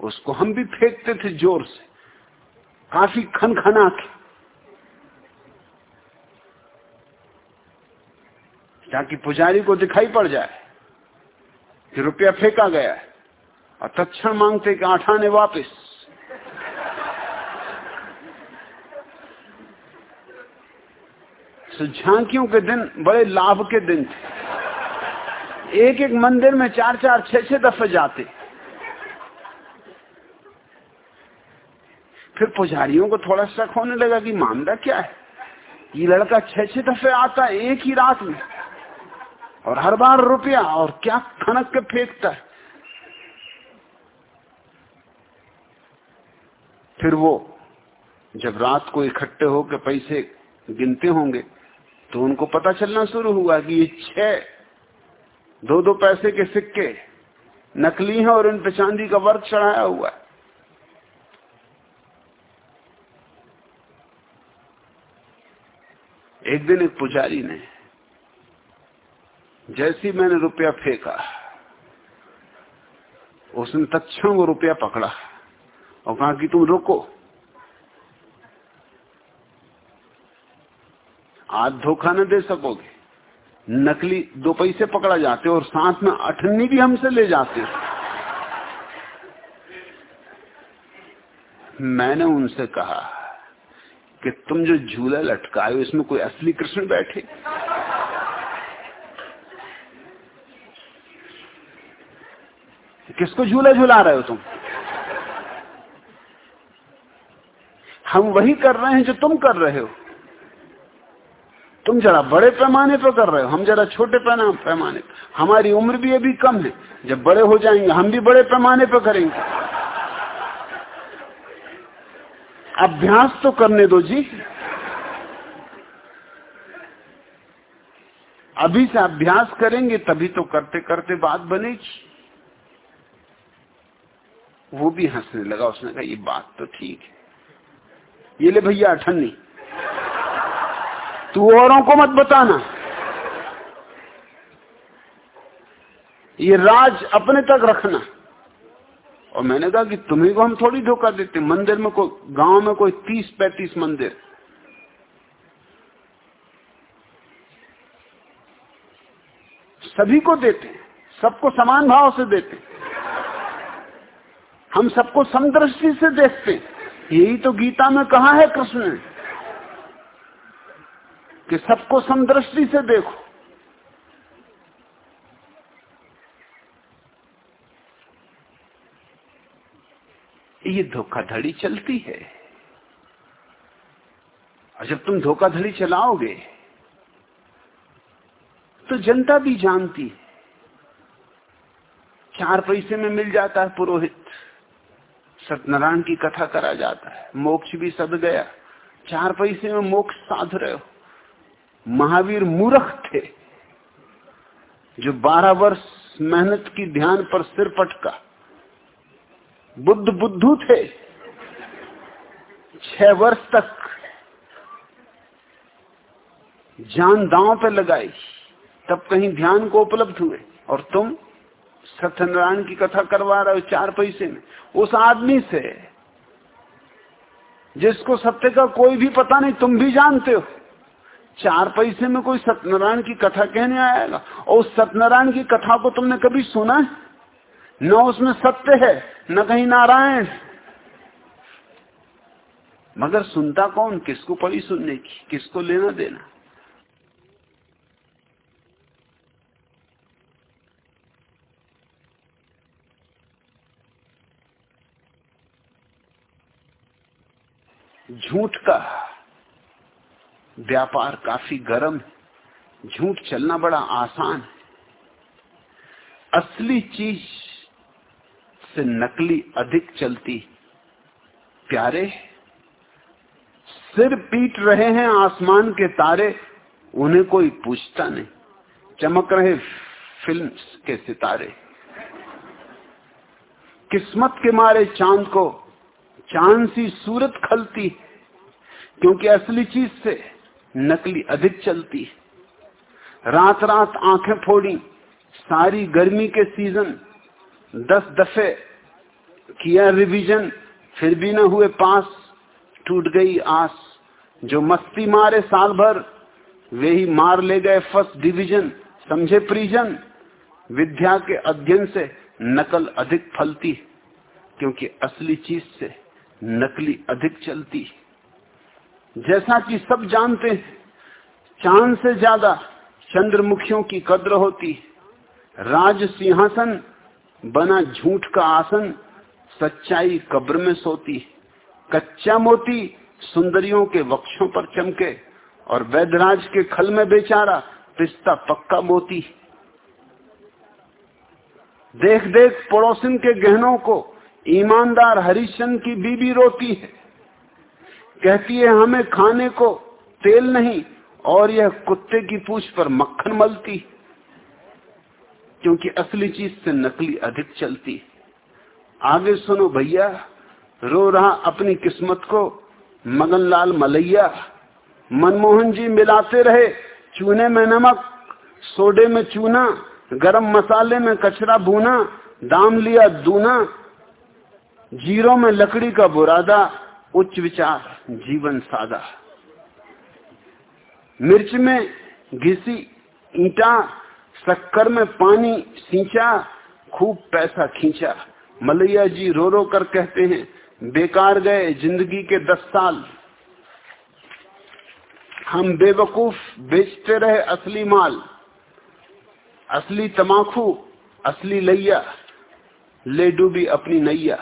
उसको हम भी फेंकते थे ज़ोर से। काफ़ी खनखना के ताकि पुजारी को दिखाई पड़ जाए कि रुपया फेंका गया है। और तत्ण मांगते कि आठाने वापस। तो झांकियों के दिन बड़े लाभ के दिन थे। एक एक मंदिर में चार चार छह छह दफे जाते। फिर पुजारियों को थोड़ा शक होने लगा कि मामला क्या है? ये लड़का छह छह दफे आता है एक ही रात में। और हर बार रुपया, और क्या खनक के फेंकता है। फिर वो, जब रात को इकट्ठे होकर पैसे गिनते होंगे तो उनको पता चलना शुरू हुआ कि ये छह दो दो पैसे के सिक्के नकली है और इन पे चांदी का वर्क चढ़ाया हुआ है। एक दिन एक पुजारी ने जैसी मैंने रुपया फेंका, उसने तत्म वो रुपया पकड़ा और कहा कि तुम रुको। आज धोखा न दे सकोगे। नकली दो पैसे पकड़ा जाते और साथ में अठन्नी भी हमसे ले जाते मैंने उनसे कहा कि तुम जो झूला लटकाए इसमें कोई असली कृष्ण बैठे? किसको झूला झूला रहे हो तुम? हम वही कर रहे हैं जो तुम कर रहे हो। तुम जरा बड़े पैमाने पर कर रहे हो, हम जरा छोटे पैमाने पर। हमारी उम्र भी अभी कम है, जब बड़े हो जाएँगे, हम भी बड़े पैमाने पर करेंगे। अभ्यास तो करने दो जी। अभी से अभ्यास करेंगे, तभी तो करते करते बात बनेगी। वो भी हंसने लगा, उसने कहा, ये बात तो ठीक है। ये ले भैया अठन्नी तू औरों को मत बताना। ये राज अपने तक रखना। और मैंने कहा कि तुम्हें को हम थोड़ी धोखा देते, मंदिर में कोई, गाँव में कोई तीस पैंतीस मंदिर। सभी को देते, सबको समान भाव से देते। हम सबको समदृष्टि से देखते यही तो गीता में कहा है कृष्ण ने, कि सबको समदृष्टि से देखो। ये धोखाधड़ी चलती है। और जब तुम धोखाधड़ी चलाओगे तो जनता भी जानती है। चार पैसे में मिल जाता है पुरोहित। सत्यनारायण की कथा करा जाता है। मोक्ष भी सद गया। चार पैसे में मोक्ष साध रहे हो। महावीर मूर्ख थे, जो बारह वर्ष मेहनत की ध्यान पर सिर पटका। बुद्ध बुद्धू थे। छह वर्ष तक जान दांव पे लगाई। तब कहीं ध्यान को उपलब्ध हुए। और तुम? सत्यनारायण की कथा करवा रहे हो चार पैसे में। उस आदमी से, जिसको सत्य का कोई भी पता नहीं, तुम भी जानते हो। चार पैसे में कोई सत्यनारायण की कथा कहने आएगा? और उस सत्यनारायण की कथा को तुमने कभी सुना है? न उसमें सत्य है, न कहीं नारायण। मगर सुनता कौन? किसको पड़ी सुनने की? किसको लेना देना? झूठ का व्यापार काफ़ी गर्म है। झूठ चलना बड़ा आसान है। असली चीज़ से नकली अधिक चलती प्यारे, सिर पीट रहे हैं आसमान के तारे, उन्हें कोई पूछता नहीं। चमक रहे फ़िल्म के सितारे। किस्मत के मारे चाँद को चाँद सी सूरत खलती क्योंकि असली चीज़ से नकली अधिक चलती रात रात आँखें फोड़ी, सारी गर्मी के सीज़न, दस दफे किया रिवीजन, फिर भी न हुए पास, टूट गई आस। जो मस्ती मारे साल भर, वे ही मार ले गए फ़र्स्ट डिवीज़न, समझे परिजन? विद्या के अध्ययन से नकल अधिक फलती क्योंकि असली चीज़ से नकली अधिक चलती। जैसा कि सब जानते हैं, चाँद से ज़्यादा चंद्रमुखियों की कद्र होती। राज सिंहासन बना झूठ का आसन, सच्चाई कब्र में सोती। कच्चा मोती सुंदरियों के वक्षों पर चमके और वैधराज के खल में बेचारा पिस्ता पक्का मोती। देख देख पड़ोसिन के गहनों को ईमानदार हरिशन की बीबी रोती है। कहती है, हमें खाने को तेल नहीं, और यह कुत्ते की पूछ पर मक्खन मलती क्योंकि असली चीज़ से नकली अधिक चलती आगे सुनो भैया, रो रहा अपनी किस्मत को मगनलाल मलैया। मनमोहन जी मिलाते रहे, चूने में नमक, सोडे में चूना, गरम मसाले में कचरा भूना, दाम लिया दूना ज़ीरो में लकड़ी का बुरादा, उच्च विचार, जीवन सादा। मिर्च में घिसी, ईटा, शक्कर में पानी सींचा, खूब पैसा खींचा। मलैया जी रो रो कर कहते हैं, बेकार गए ज़िंदगी के दस साल। हम बेवकूफ़ बेचते रहे असली माल, असली तमाकू असली लैया, ले डूबी अपनी नैया।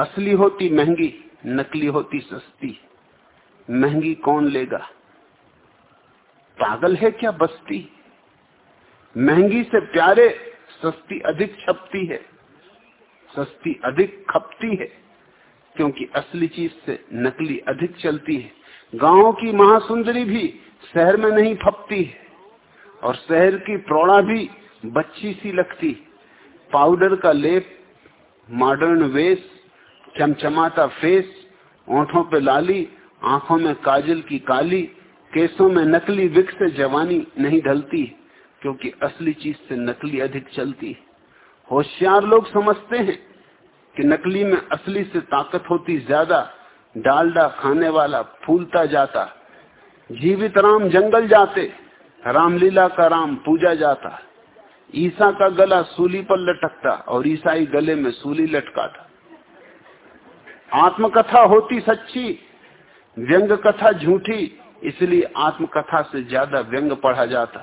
असली होती महँगी, नकली होती सस्ती। महँगी कौन लेगा? पागल है क्या बस्ती? महँगी से प्यारे, सस्ती अधिक छपती है। सस्ती अधिक खपती है, क्योंकि असली चीज़ से नकली अधिक चलती है। गाँव की महासुंदरी भी शहर में नहीं फपती है, और शहर की प्रौढ़ा भी बच्ची सी लगती पाउडर का लेप मॉडर्न वेश चमचमाता फेस, ओठों पे लाली, आँखों में काजल की काली, केसों में नकली विक से जवानी नहीं ढलती, क्योंकि असली चीज़ से नकली अधिक चलती। होशियार लोग समझते हैं कि नकली में असली से ताकत होती ज़्यादा, डालडा खाने वाला फूलता जाता, जीवित राम जंगल जाते, रामलीला का राम पूजा जाता, ईसा का गला सूली पर लटकता और ईसाई गले में सूली लटकाता। आत्मकथा होती सच्ची व्यंग कथा झूठी, इसलिए आत्मकथा से ज़्यादा व्यंग पढ़ा जाता।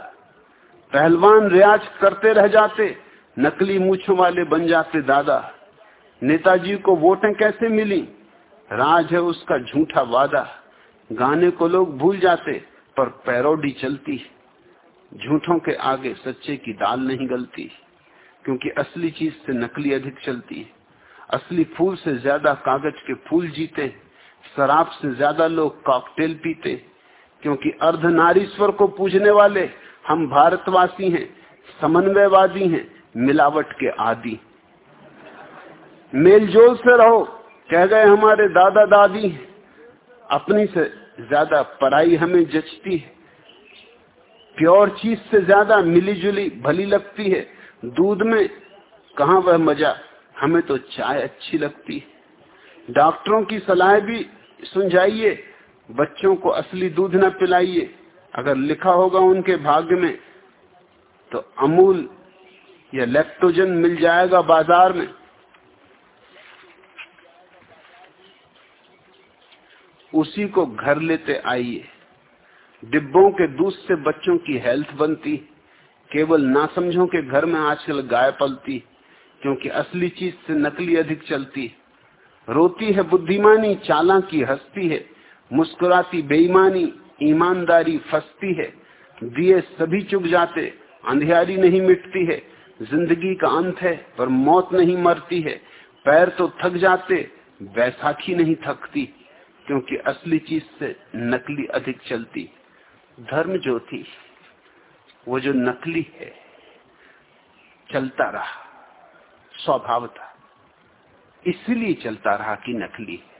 पहलवान रियाज करते रह जाते, नकली मूछों वाले बन जाते दादा। नेताजी को वोटें कैसे मिली? राज है उसका झूठा वादा। गाने को लोग भूल जाते, पर पैरोडी चलती। झूठों के आगे सच्चे की दाल नहीं गलती, क्योंकि असली चीज़ से नकली अधिक चलती। है असली फूल से ज़्यादा कागज़ के फूल जीते, शराब से ज़्यादा लोग कॉकटेल पीते, क्योंकि अर्धनारीश्वर को पूजने वाले हम भारतवासी हैं, समन्वयवादी हैं, मिलावट के आदि। मेलजोल से रहो, कह गए हमारे दादा दादी, अपनी से ज़्यादा पढ़ाई हमें जचती है। प्योर चीज़ से ज़्यादा मिली जुली भली लगती है। दूध में कहा वह मज़ा? हमें तो चाय अच्छी लगती है। डॉक्टरों की सलाह भी सुन जाइए बच्चों को असली दूध न पिलाइए। अगर लिखा होगा उनके भाग्य में तो अमूल या लेक्टोजन मिल जाएगा बाज़ार में। उसी को घर लेते आइए। डिब्बों के दूध से बच्चों की हेल्थ बनती, केवल ना समझो के घर में आजकल गाय पलती। क्योंकि असली चीज़ से नकली अधिक चलती है। रोती है बुद्धिमानी, चाला की हस्ती है। मुस्कुराती बेईमानी, ईमानदारी फंसती है। दिए सभी चुग जाते, अंधियारी नहीं मिटती है। ज़िंदगी का अंत है, पर मौत नहीं मरती है। पैर तो थक जाते, बैसाखी नहीं थकती, क्योंकि असली चीज़ से नकली अधिक चलती। धर्म जो थी वो जो नकली है, चलता रहा। स्वभाव था इसलिए चलता रहा कि नकली है।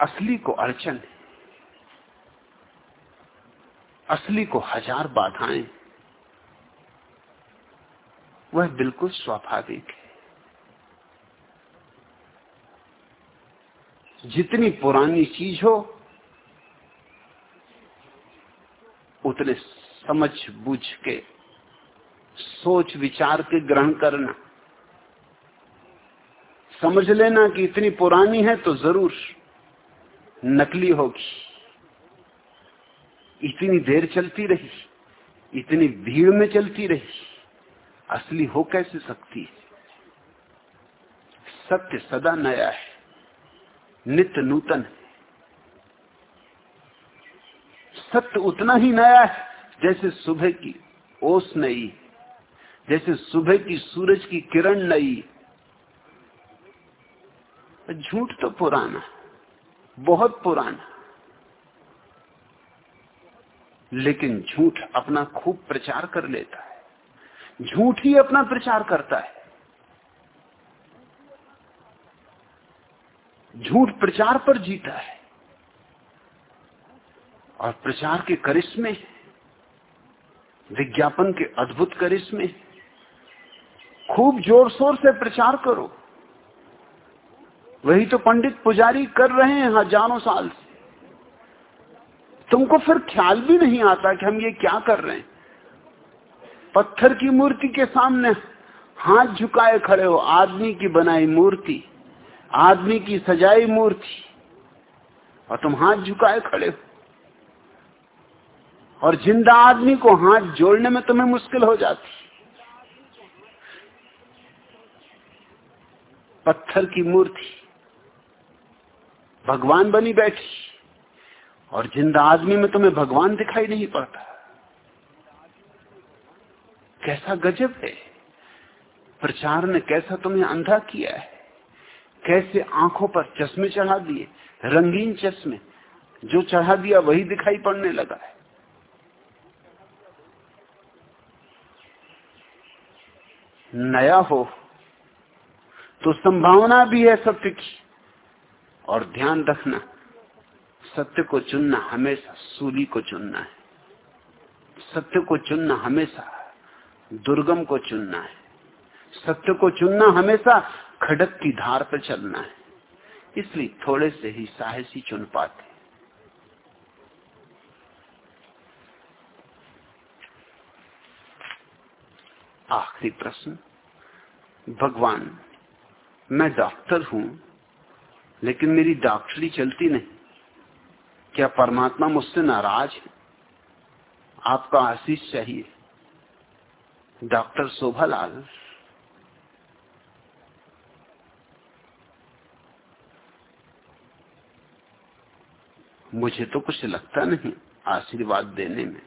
असली को अड़चन है। असली को हज़ार बाधाएँ वह बिल्कुल स्वाभाविक है। जितनी पुरानी चीज़ हो, उतने समझ बूझ के सोच विचार के ग्रहण करना। समझ लेना कि इतनी पुरानी है तो ज़रूर नकली होगी। इतनी देर चलती रही, इतनी भीड़ में चलती रही, असली हो कैसे सकती है? सत्य सदा नया है, नित्य नूतन है। सत्य उतना ही नया है जैसे सुबह की ओस नई, जैसे सुबह की सूरज की किरण नई झूठ तो पुराना बहुत पुराना लेकिन झूठ अपना खूब प्रचार कर लेता है, झूठ ही अपना प्रचार करता है। झूठ प्रचार पर जीता है और प्रचार के करिश्मे विज्ञापन के अद्भुत करिश्मे खूब ज़ोर शोर से प्रचार करो। वही तो पंडित पुजारी कर रहे हैं हज़ारों साल से। तुमको फिर ख्याल भी नहीं आता कि हम ये क्या कर रहे हैं? पत्थर की मूर्ति के सामने हाथ झुकाए खड़े हो, आदमी की बनाई मूर्ति, आदमी की सजाई मूर्ति, और तुम हाथ झुकाए खड़े हो। और ज़िंदा आदमी को हाथ जोड़ने में तुम्हें मुश्किल हो जाती। पत्थर की मूर्ति भगवान बनी बैठी। और ज़िंदा आदमी में तुम्हें भगवान दिखाई नहीं पड़ता। कैसा गजब है। प्रचार ने कैसा तुम्हें अंधा किया है। कैसे आँखों पर चश्मे चढ़ा दिए। रंगीन चश्मे। जो चढ़ा दिया वही दिखाई पड़ने लगा है। नया हो। तो संभावना भी है सत्य की। और ध्यान रखना। सत्य को चुनना हमेशा, सूली को चुनना है। सत्य को चुनना हमेशा, दुर्गम को चुनना है। सत्य को चुनना हमेशा, खड़क की धार पर चलना है। इसलिए थोड़े से ही साहसी चुन पाते। आखिरी प्रश्न। भगवान, मैं डॉक्टर हूँ लेकिन मेरी डॉक्टरी चलती नहीं। क्या परमात्मा मुझसे नाराज़ है? आपका आशीष चाहिए। डॉक्टर शोभालाल। मुझे तो कुछ लगता नहीं आशीर्वाद देने में।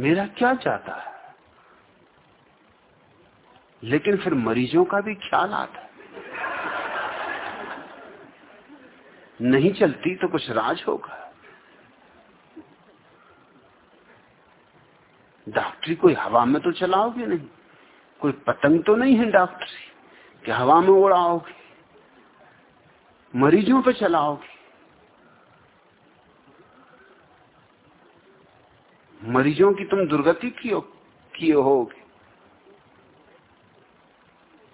मेरा क्या चाहता है? लेकिन फिर मरीजों का भी ख्याल आता है। नहीं चलती तो कुछ राज होगा। डॉक्टरी कोई हवा में तो चलाओगे नहीं। कोई पतंग तो नहीं है डॉक्टरी कि हवा में उड़ाओगे। मरीजों पे चलाओगे। मरीजों की तुम दुर्गति किए होगे।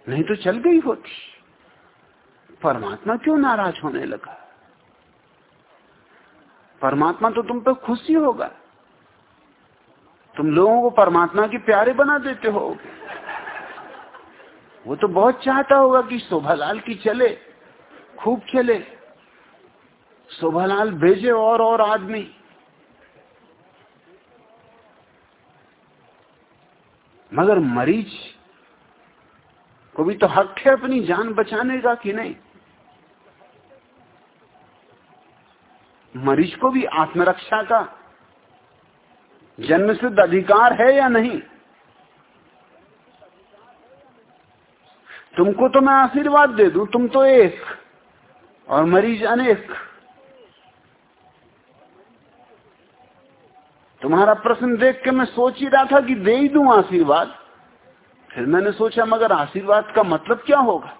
नहीं तो चल गई होती। परमात्मा क्यों नाराज़ होने लगा? परमात्मा तो तुम पर खुशी होगा। तुम लोगों को परमात्मा के प्यारे बना देते हो। वो तो बहुत चाहता होगा कि शोभालाल की चले, खूब चले शोभालाल भेजे और और आदमी। मगर मरीज़ को भी तो हक है अपनी जान बचाने का कि नहीं? मरीज़ को भी आत्मरक्षा का जन्म सिद्ध अधिकार है या नहीं? तुमको तो मैं आशीर्वाद दे दू, तुम तो एक और मरीज़ अनेक। तुम्हारा प्रश्न देख के मैं सोच ही रहा था कि दे ही दू आशीर्वाद। फिर मैंने सोचा, मगर आशीर्वाद का मतलब क्या होगा?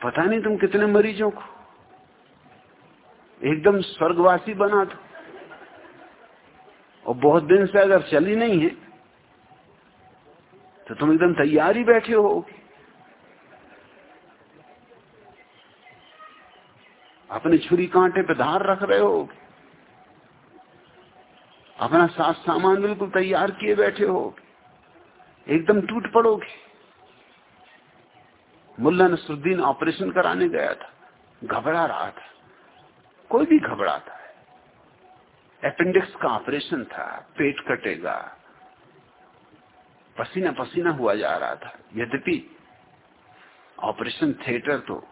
पता नहीं तुम कितने मरीजों को एकदम स्वर्गवासी बना दो और बहुत दिन से अगर चली नहीं है तो तुम एकदम तैयार ही बैठे हो। अपने छुरी कांटे पे धार रख रहे हो। अपना साथ सामान बिल्कुल तैयार किए बैठे हो। एकदम टूट पड़ोगे। मुल्ला नसरुद्दीन ऑपरेशन कराने गया था। घबरा रहा था। कोई भी घबराता है। अपेंडिक्स का ऑपरेशन था, पेट कटेगा। पसीना पसीना हुआ जा रहा था। यद्यपि ऑपरेशन थिएटर तो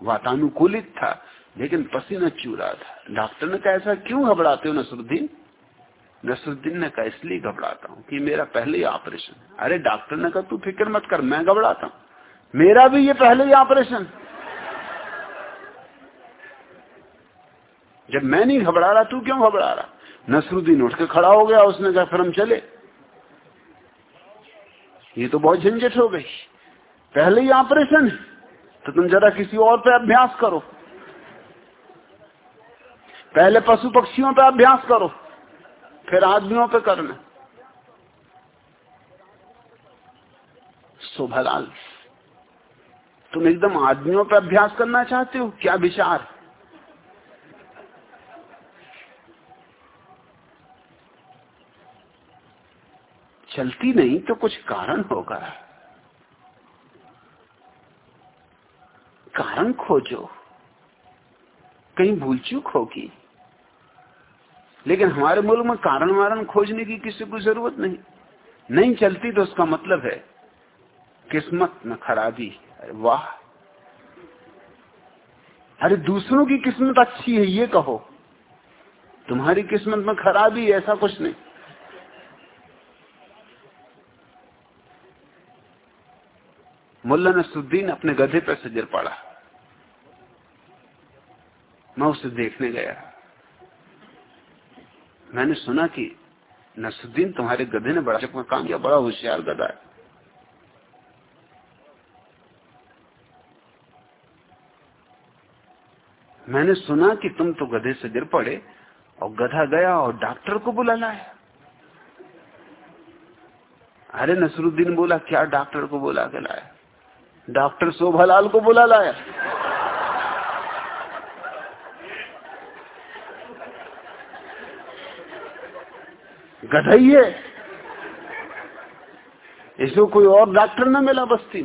वातानुकूलित था, लेकिन पसीना चू रहा था। डॉक्टर ने कहा, ऐसा क्यों घबराते हो नसरुद्दीन? नसरुद्दीन ने कहा, इसलिए घबराता हूँ कि मेरा पहले ही ऑपरेशन अरे डॉक्टर ने कहा, तू फ़िक्र मत कर, मैं घबराता हूँ। मेरा भी ये पहले ही ऑपरेशन जब मैं नहीं घबरा रहा, तू क्यों घबरा रहा? नसरुद्दीन उठ के खड़ा हो गया, उसने कहा, फिर हम चले। ये तो बहुत झंझट हो गई। पहले ही ऑपरेशन है तो तुम जरा किसी और पे अभ्यास करो। पहले पशु पक्षियों पे अभ्यास करो, फिर आदमियों पे करना। शोभालाल तुम एकदम आदमियों पे अभ्यास करना चाहते हो? क्या विचार? चलती नहीं तो कुछ कारण होगा। कारण खोजो। कहीं भूल चूक होगी। लेकिन हमारे मुल्क में कारण वारण खोजने की किसी को ज़रूरत नहीं। नहीं चलती तो उसका मतलब है किस्मत में खराबी। अरे वाह। अरे दूसरों की किस्मत अच्छी है, ये कहो। तुम्हारी किस्मत में खराबी ऐसा कुछ नहीं। मुल्ला नसरुद्दीन अपने गधे पर सजर पड़ा। मैं उसे देखने गया। मैंने सुना कि नसरुद्दीन तुम्हारे गधे ने बड़ा काम किया, बड़ा होशियार गधा है। मैंने सुना कि तुम तो गधे से गिर पड़े और गधा गया और डॉक्टर को बुला लाया। अरे नसरुद्दीन बोला, क्या डॉक्टर को बुला के लाया? डॉक्टर शोभालाल को बुला लाया। गधई है इसको कोई और डॉक्टर ना मिला बस्ती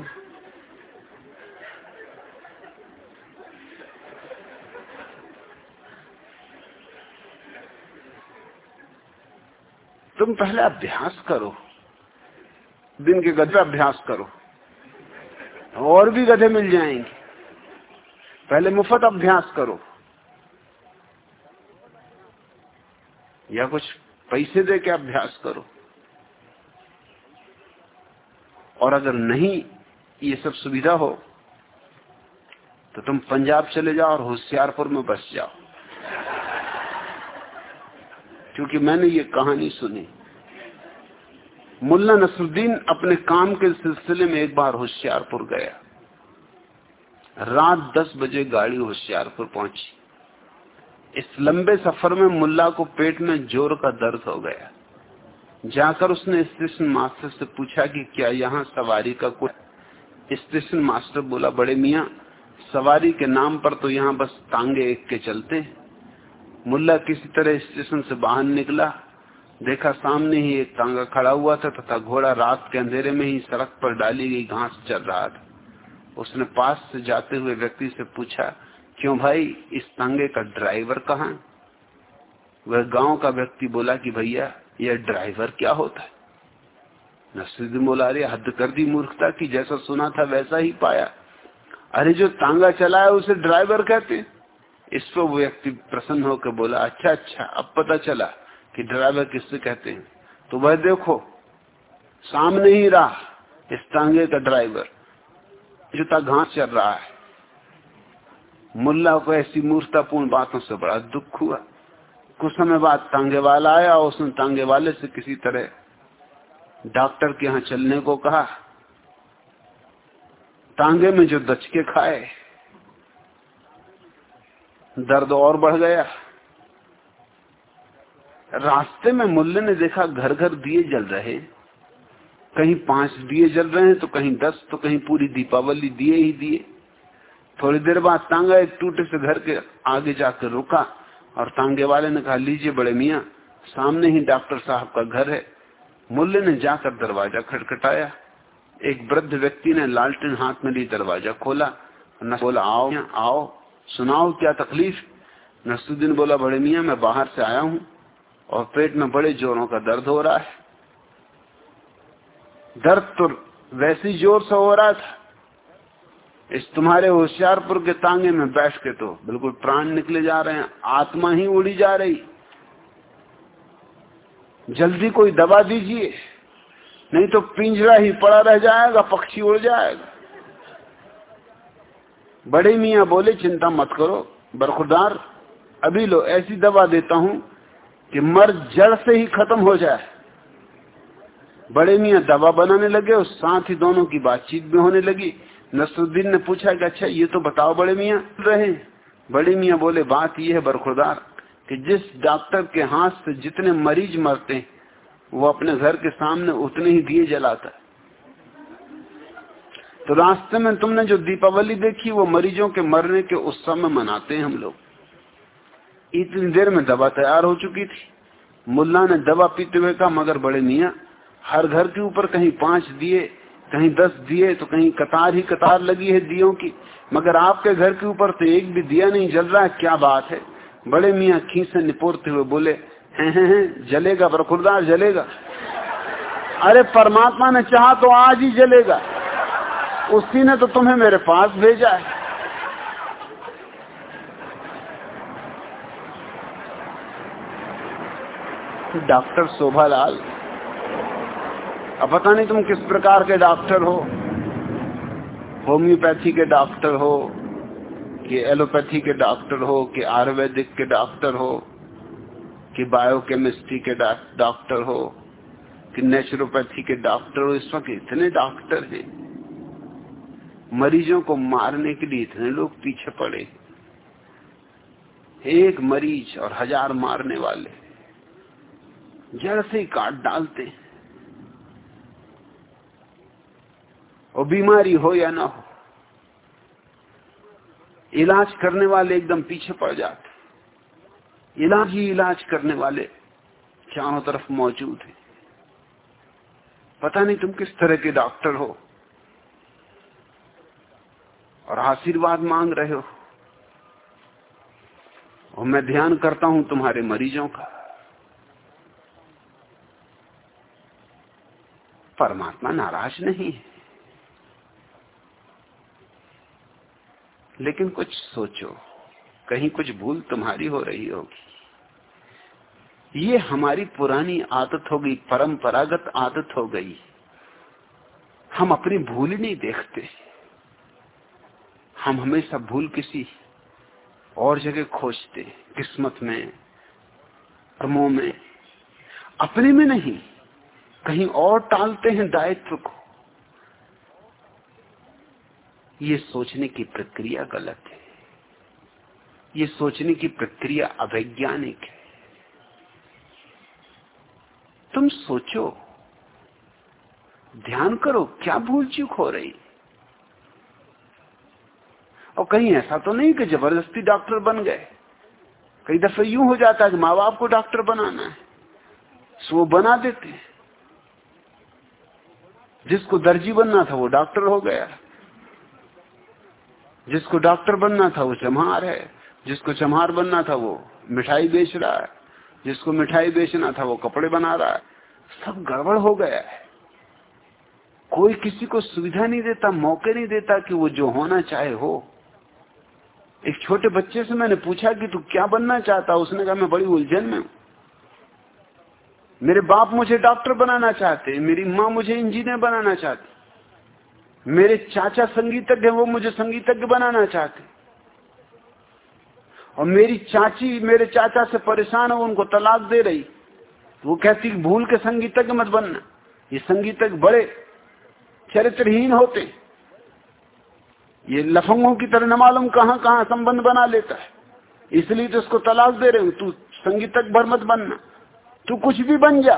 तुम पहले अभ्यास करो, दिन के गधे अभ्यास करो। और भी गधे मिल जाएँगे। पहले मुफ़्त अभ्यास करो। या कुछ पैसे दे के अभ्यास करो। और अगर नहीं ये सब सुविधा हो तो तुम पंजाब चले जाओ और होशियारपुर में बस जाओ। क्योंकि मैंने ये कहानी सुनी। मुल्ला नसरुद्दीन अपने काम के सिलसिले में एक बार होशियारपुर गया। रात दस बजे गाड़ी होशियारपुर पहुँची। इस लंबे सफ़र में मुल्ला को पेट में ज़ोर का दर्द हो गया। जाकर उसने स्टेशन मास्टर से पूछा कि क्या यहाँ सवारी का कुछ स्टेशन मास्टर बोला, बड़े मिया, सवारी के नाम पर तो यहाँ बस तांगे एक के चलते मुल्ला किसी तरह स्टेशन से बाहर निकला। देखा सामने ही एक तांगा खड़ा हुआ था तथा घोड़ा रात के अंधेरे में ही सड़क पर डाली गई घास चल रहा था। उसने पास से जाते हुए व्यक्ति से पूछा, क्यों भाई, इस तांगे का ड्राइवर कहा वह गाँव का व्यक्ति बोला कि, भैया, यह ड्राइवर क्या होता है? नसरुद्दीन बोला अरे हद कर दी मूर्खता की, जैसा सुना था वैसा ही पाया। अरे, जो तांगा चलाया उसे ड्राइवर कहते इस पर वो व्यक्ति प्रसन्न होकर बोला अच्छा अच्छा अब पता चला कि ड्राइवर किससे कहते हैं? तो वह देखो, सामने ही रहा, इस टांगे का ड्राइवर। जूता घास चल रहा है। मुल्ला को ऐसी मूर्तापूर्ण बातों से बड़ा दुख हुआ। कुछ समय बाद तांगे वाला आया और उसने टांगे वाले से किसी तरह डॉक्टर के यहाँ चलने को कहा। तांगे में जो दचके खाए, दर्द और बढ़ गया। रास्ते में मुल्ले ने देखा घर घर दिए जल रहे कहीं पाँच दिए जल रहे हैं तो कहीं दस तो कहीं पूरी दीपावली दिए ही दिए। थोड़ी देर बाद तांगा एक टूटे से घर के आगे जाकर रुका और तांगे वाले ने कहा, लीजिए बड़े मिया, सामने ही डॉक्टर साहब का घर है। मुल्ले ने जाकर दरवाज़ा खटखटाया। एक वृद्ध व्यक्ति ने लालटेन हाथ में ली दरवाज़ा खोला। न बोला, आओ आओ। सुनाओ क्या तकलीफ़? नसुद्दीन बोला, बड़े मिया, मैं बाहर से आया हूँ। और पेट में बड़े जोरों का दर्द हो रहा है। दर्द तो वैसी ज़ोर से हो रहा था। इस तुम्हारे होशियारपुर के तांगे में बैठ के तो बिल्कुल प्राण निकले जा रहे हैं, आत्मा ही उड़ी जा रही। जल्दी कोई दवा दीजिए, नहीं तो पिंजरा ही पड़ा रह जाएगा, पक्षी उड़ जाएगा। बड़े मियाँ बोले, चिंता मत करो, बरखुदार, अभी लो, ऐसी दवा देता हूँ कि मर जड़ से ही खत्म हो जाए। बड़े मियाँ दवा बनाने लगे और साथ ही दोनों की बातचीत भी होने लगी। नसरुद्दीन ने पूछा कि अच्छा ये तो बताओ बड़े मियाँ। रहे। बड़े मियाँ बोले, बात ये है बरखुरदार कि जिस डॉक्टर के हाथ से जितने मरीज़ मरते, वो अपने घर के सामने उतने ही दिए जलाता। तो रास्ते में तुमने जो दीपावली देखी, वो मरीजों के मरने के उत्सव में मनाते हैं हम लोग। इतनी देर में दवा तैयार हो चुकी थी। मुल्ला ने दवा पीते हुए कहा, मगर बड़े मिया, हर घर के ऊपर कहीं पाँच दिए, कहीं दस दिए तो कहीं कतार ही कतार लगी है दियो की। मगर आपके घर के ऊपर तो एक भी दिया नहीं जल रहा है, क्या बात है? बड़े मियाँ खींच निपोरते हुए बोले, हैं हैं हैं, जलेगा बरखुरदार जलेगा। अरे परमात्मा ने चाहा तो आज ही जलेगा। उसी ने तो तुम्हें मेरे पास भेजा है। डॉक्टर शोभालाल, अब पता नहीं तुम किस प्रकार के डॉक्टर हो। होम्योपैथी के डॉक्टर हो, कि एलोपैथी के डॉक्टर हो, कि आयुर्वेदिक के डॉक्टर हो, कि बायोकेमिस्ट्री के डॉक्टर हो, कि नेचुरोपैथी के डॉक्टर हो। इस वक्त इतने डॉक्टर हैं। मरीजों को मारने के लिए इतने लोग पीछे पड़े। एक मरीज़ और हज़ार मारने वाले। जड़ से ही काट डालते और बीमारी हो या ना हो, इलाज करने वाले एकदम पीछे पड़ जाते इलाज ही इलाज करने वाले चारों तरफ़ मौजूद है। पता नहीं तुम किस तरह के डॉक्टर हो और आशीर्वाद मांग रहे हो। और मैं ध्यान करता हूँ तुम्हारे मरीजों का। परमात्मा नाराज़ नहीं है। लेकिन कुछ सोचो, कहीं कुछ भूल तुम्हारी हो रही होगी। ये हमारी पुरानी आदत हो गई, परंपरागत आदत हो गई। हम अपनी भूल नहीं देखते। हम हमेशा भूल किसी और जगह खोजते, किस्मत में, कर्मों में, अपने में नहीं। कहीं और टालते हैं दायित्व को। ये सोचने की प्रक्रिया गलत है। ये सोचने की प्रक्रिया अवैज्ञानिक है। तुम सोचो, ध्यान करो, क्या भूल चूक हो रही? और कहीं ऐसा तो नहीं कि ज़बरदस्ती डॉक्टर बन गए। कई दफे यूँ हो जाता है कि माँ बाप को डॉक्टर बनाना है, सो बना देते जिसको दर्जी बनना था वो डॉक्टर हो गया। जिसको डॉक्टर बनना था वो चमहार है। जिसको चमहार बनना था वो मिठाई बेच रहा है। जिसको मिठाई बेचना था वो कपड़े बना रहा है। सब गड़बड़ हो गया है। कोई किसी को सुविधा नहीं देता, मौके नहीं देता कि वो जो होना चाहे हो। एक छोटे बच्चे से मैंने पूछा कि तू क्या बनना चाहता? उसने कहा, मैं बड़ी उलझन में हूँ। मेरे बाप मुझे डॉक्टर बनाना चाहते, मेरी माँ मुझे इंजीनियर बनाना चाहते, मेरे चाचा संगीतज्ञ वो मुझे संगीतज्ञ बनाना चाहते। और मेरी चाची, मेरे चाचा से परेशान है उनको तलाक दे रही। वो कहती भूल के संगीतज्ञ मत बनना, ये संगीतज्ञ बड़े चरित्रहीन होते। ये लफंगों की तरह न मालूम कहाँ कहाँ संबंध बना लेता है। इसलिए तो उसको तलाक दे रहे हो, तू संगीतज्ञ भर मत बनना। तू कुछ भी बन जा।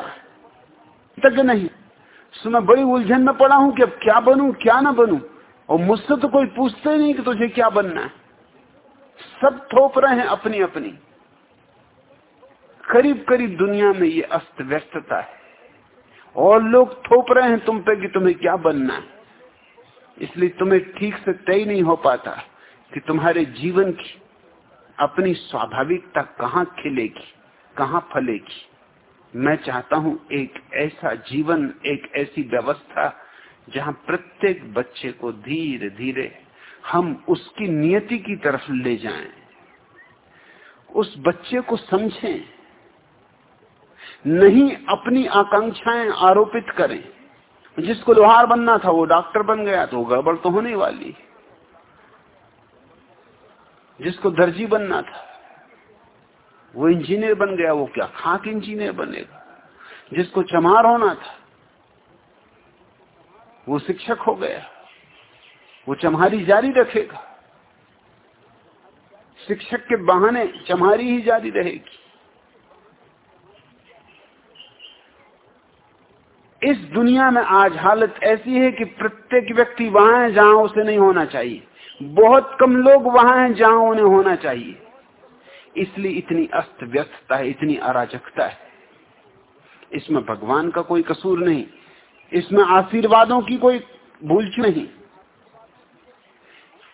तक नहीं। सो मैं बड़ी उलझन में पड़ा हूँ कि अब क्या बनू, क्या ना बनू। और मुझसे तो कोई पूछते नहीं कि तुझे क्या बनना है। सब थोप रहे हैं अपनी अपनी करीब करीब दुनिया में ये अस्त व्यस्तता है। और लोग थोप रहे हैं तुम पे कि तुम्हें क्या बनना है। इसलिए तुम्हें ठीक से तय नहीं हो पाता कि तुम्हारे जीवन की अपनी स्वाभाविकता कहाँ खिलेगी, कहाँ फलेगी। मैं चाहता हूँ एक ऐसा जीवन एक ऐसी व्यवस्था जहाँ प्रत्येक बच्चे को धीरे धीरे हम उसकी नियति की तरफ़ ले जाएँ, उस बच्चे को समझें नहीं अपनी आकांक्षाएँ आरोपित करें। जिसको लोहार बनना था वो डॉक्टर बन गया तो गड़बड़ तो होने वाली जिसको दर्जी बनना था वो इंजीनियर बन गया, वो क्या खाक इंजीनियर बनेगा? जिसको चमार होना था, वो शिक्षक हो गया। वो चमहारी जारी रखेगा। शिक्षक के बहाने चमहारी ही जारी रहेगी। इस दुनिया में आज हालत ऐसी है कि प्रत्येक व्यक्ति वहाँ है जहाँ उसे नहीं होना चाहिए। बहुत कम लोग वहाँ हैं जहाँ उन्हें होना चाहिए। इसलिए इतनी अस्त व्यस्तता है, इतनी अराजकता है। इसमें भगवान का कोई कसूर नहीं, इसमें आशीर्वादों की कोई भूल नहीं।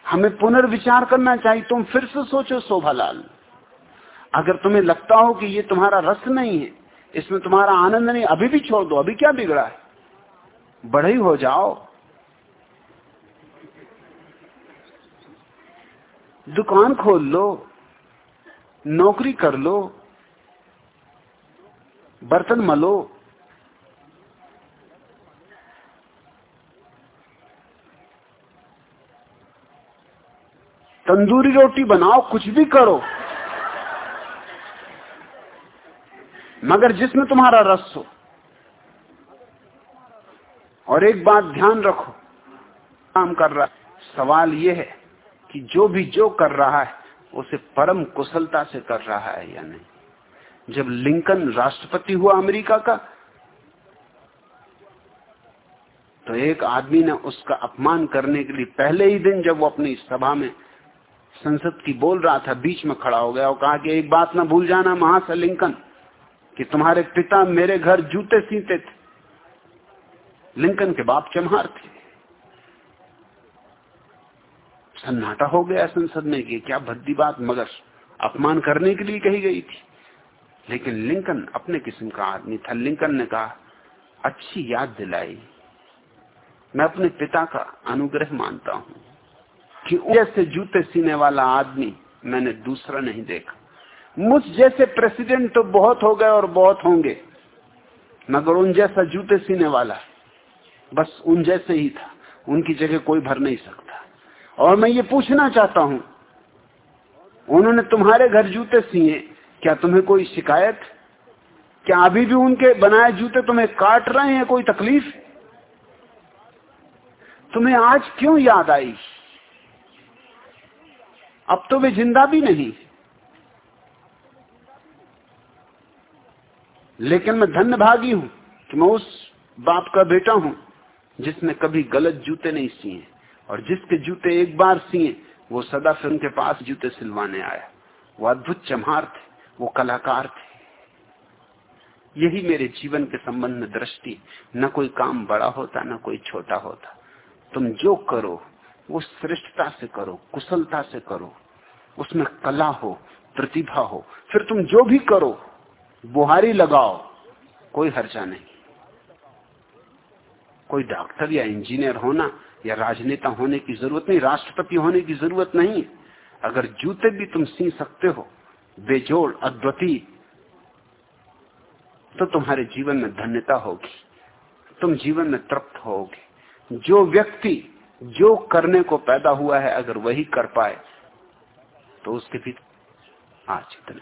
हमें पुनर्विचार करना चाहिए, तुम फिर से सोचो शोभालाल अगर तुम्हें लगता हो कि ये तुम्हारा रस नहीं है, इसमें तुम्हारा आनंद नहीं, अभी भी छोड़ दो, अभी क्या बिगड़ा है? बड़े हो जाओ। दुकान खोल लो। नौकरी कर लो, बर्तन मलो, तंदूरी रोटी बनाओ, कुछ भी करो। मगर जिसमें तुम्हारा रस हो, और एक बात ध्यान रखो, काम कर रहा सवाल यह है कि जो भी जो कर रहा है उसे परम कुशलता से कर रहा है या नहीं? जब लिंकन राष्ट्रपति हुआ अमेरिका का तो एक आदमी ने उसका अपमान करने के लिए पहले ही दिन जब वो अपनी सभा में संसद की बोल रहा था, बीच में खड़ा हो गया और कहा कि एक बात ना भूल जाना महाशय लिंकन, कि तुम्हारे पिता मेरे घर जूते सीते थे। लिंकन के बाप चमहार थे। सन्नाटा हो गया संसद में कि क्या भद्दी बात, मगर अपमान करने के लिए कही गई थी। लेकिन लिंकन अपने किस्म का आदमी था। लिंकन ने कहा, अच्छी याद दिलाई। मैं अपने पिता का अनुग्रह मानता हूँ कि जैसे जूते सीने वाला आदमी मैंने दूसरा नहीं देखा। मुझ जैसे प्रेसिडेंट तो बहुत हो गए और बहुत होंगे, मगर उन जैसा जूते सीने वाला बस उन जैसे ही था। उनकी जगह कोई भर नहीं सकता। और मैं ये पूछना चाहता हूँ, उन्होंने तुम्हारे घर जूते सिए, क्या तुम्हें कोई शिकायत? क्या अभी भी उनके बनाए जूते तुम्हें काट रहे हैं, कोई तकलीफ़? तुम्हें आज क्यों याद आई? अब तो वे ज़िंदा भी नहीं। लेकिन मैं धन्य भागी हूँ कि मैं उस बाप का बेटा हूँ जिसने कभी गलत जूते नहीं सिए। और जिसके जूते एक बार सिए, वो सदा फिर उनके पास जूते सिलवाने आया। वो अद्भुत चमहार थे, वो कलाकार थे। यही मेरे जीवन के संबंध में दृष्टि। न कोई काम बड़ा होता, न कोई छोटा होता। तुम जो करो, वो श्रेष्ठता से करो, कुशलता से करो। उसमें कला हो, प्रतिभा हो, फिर तुम जो भी करो, बुहारी लगाओ, कोई हर्चा नहीं। कोई डॉक्टर या इंजीनियर होना या राजनेता होने की ज़रूरत नहीं, राष्ट्रपति होने की ज़रूरत नहीं। अगर जूते भी तुम सी सकते हो, बेजोड़, अद्वितीय तो तुम्हारे जीवन में धन्यता होगी। तुम जीवन में तृप्त होगे। जो व्यक्ति जो करने को पैदा हुआ है, अगर वही कर पाए तो उसके भी आज इतना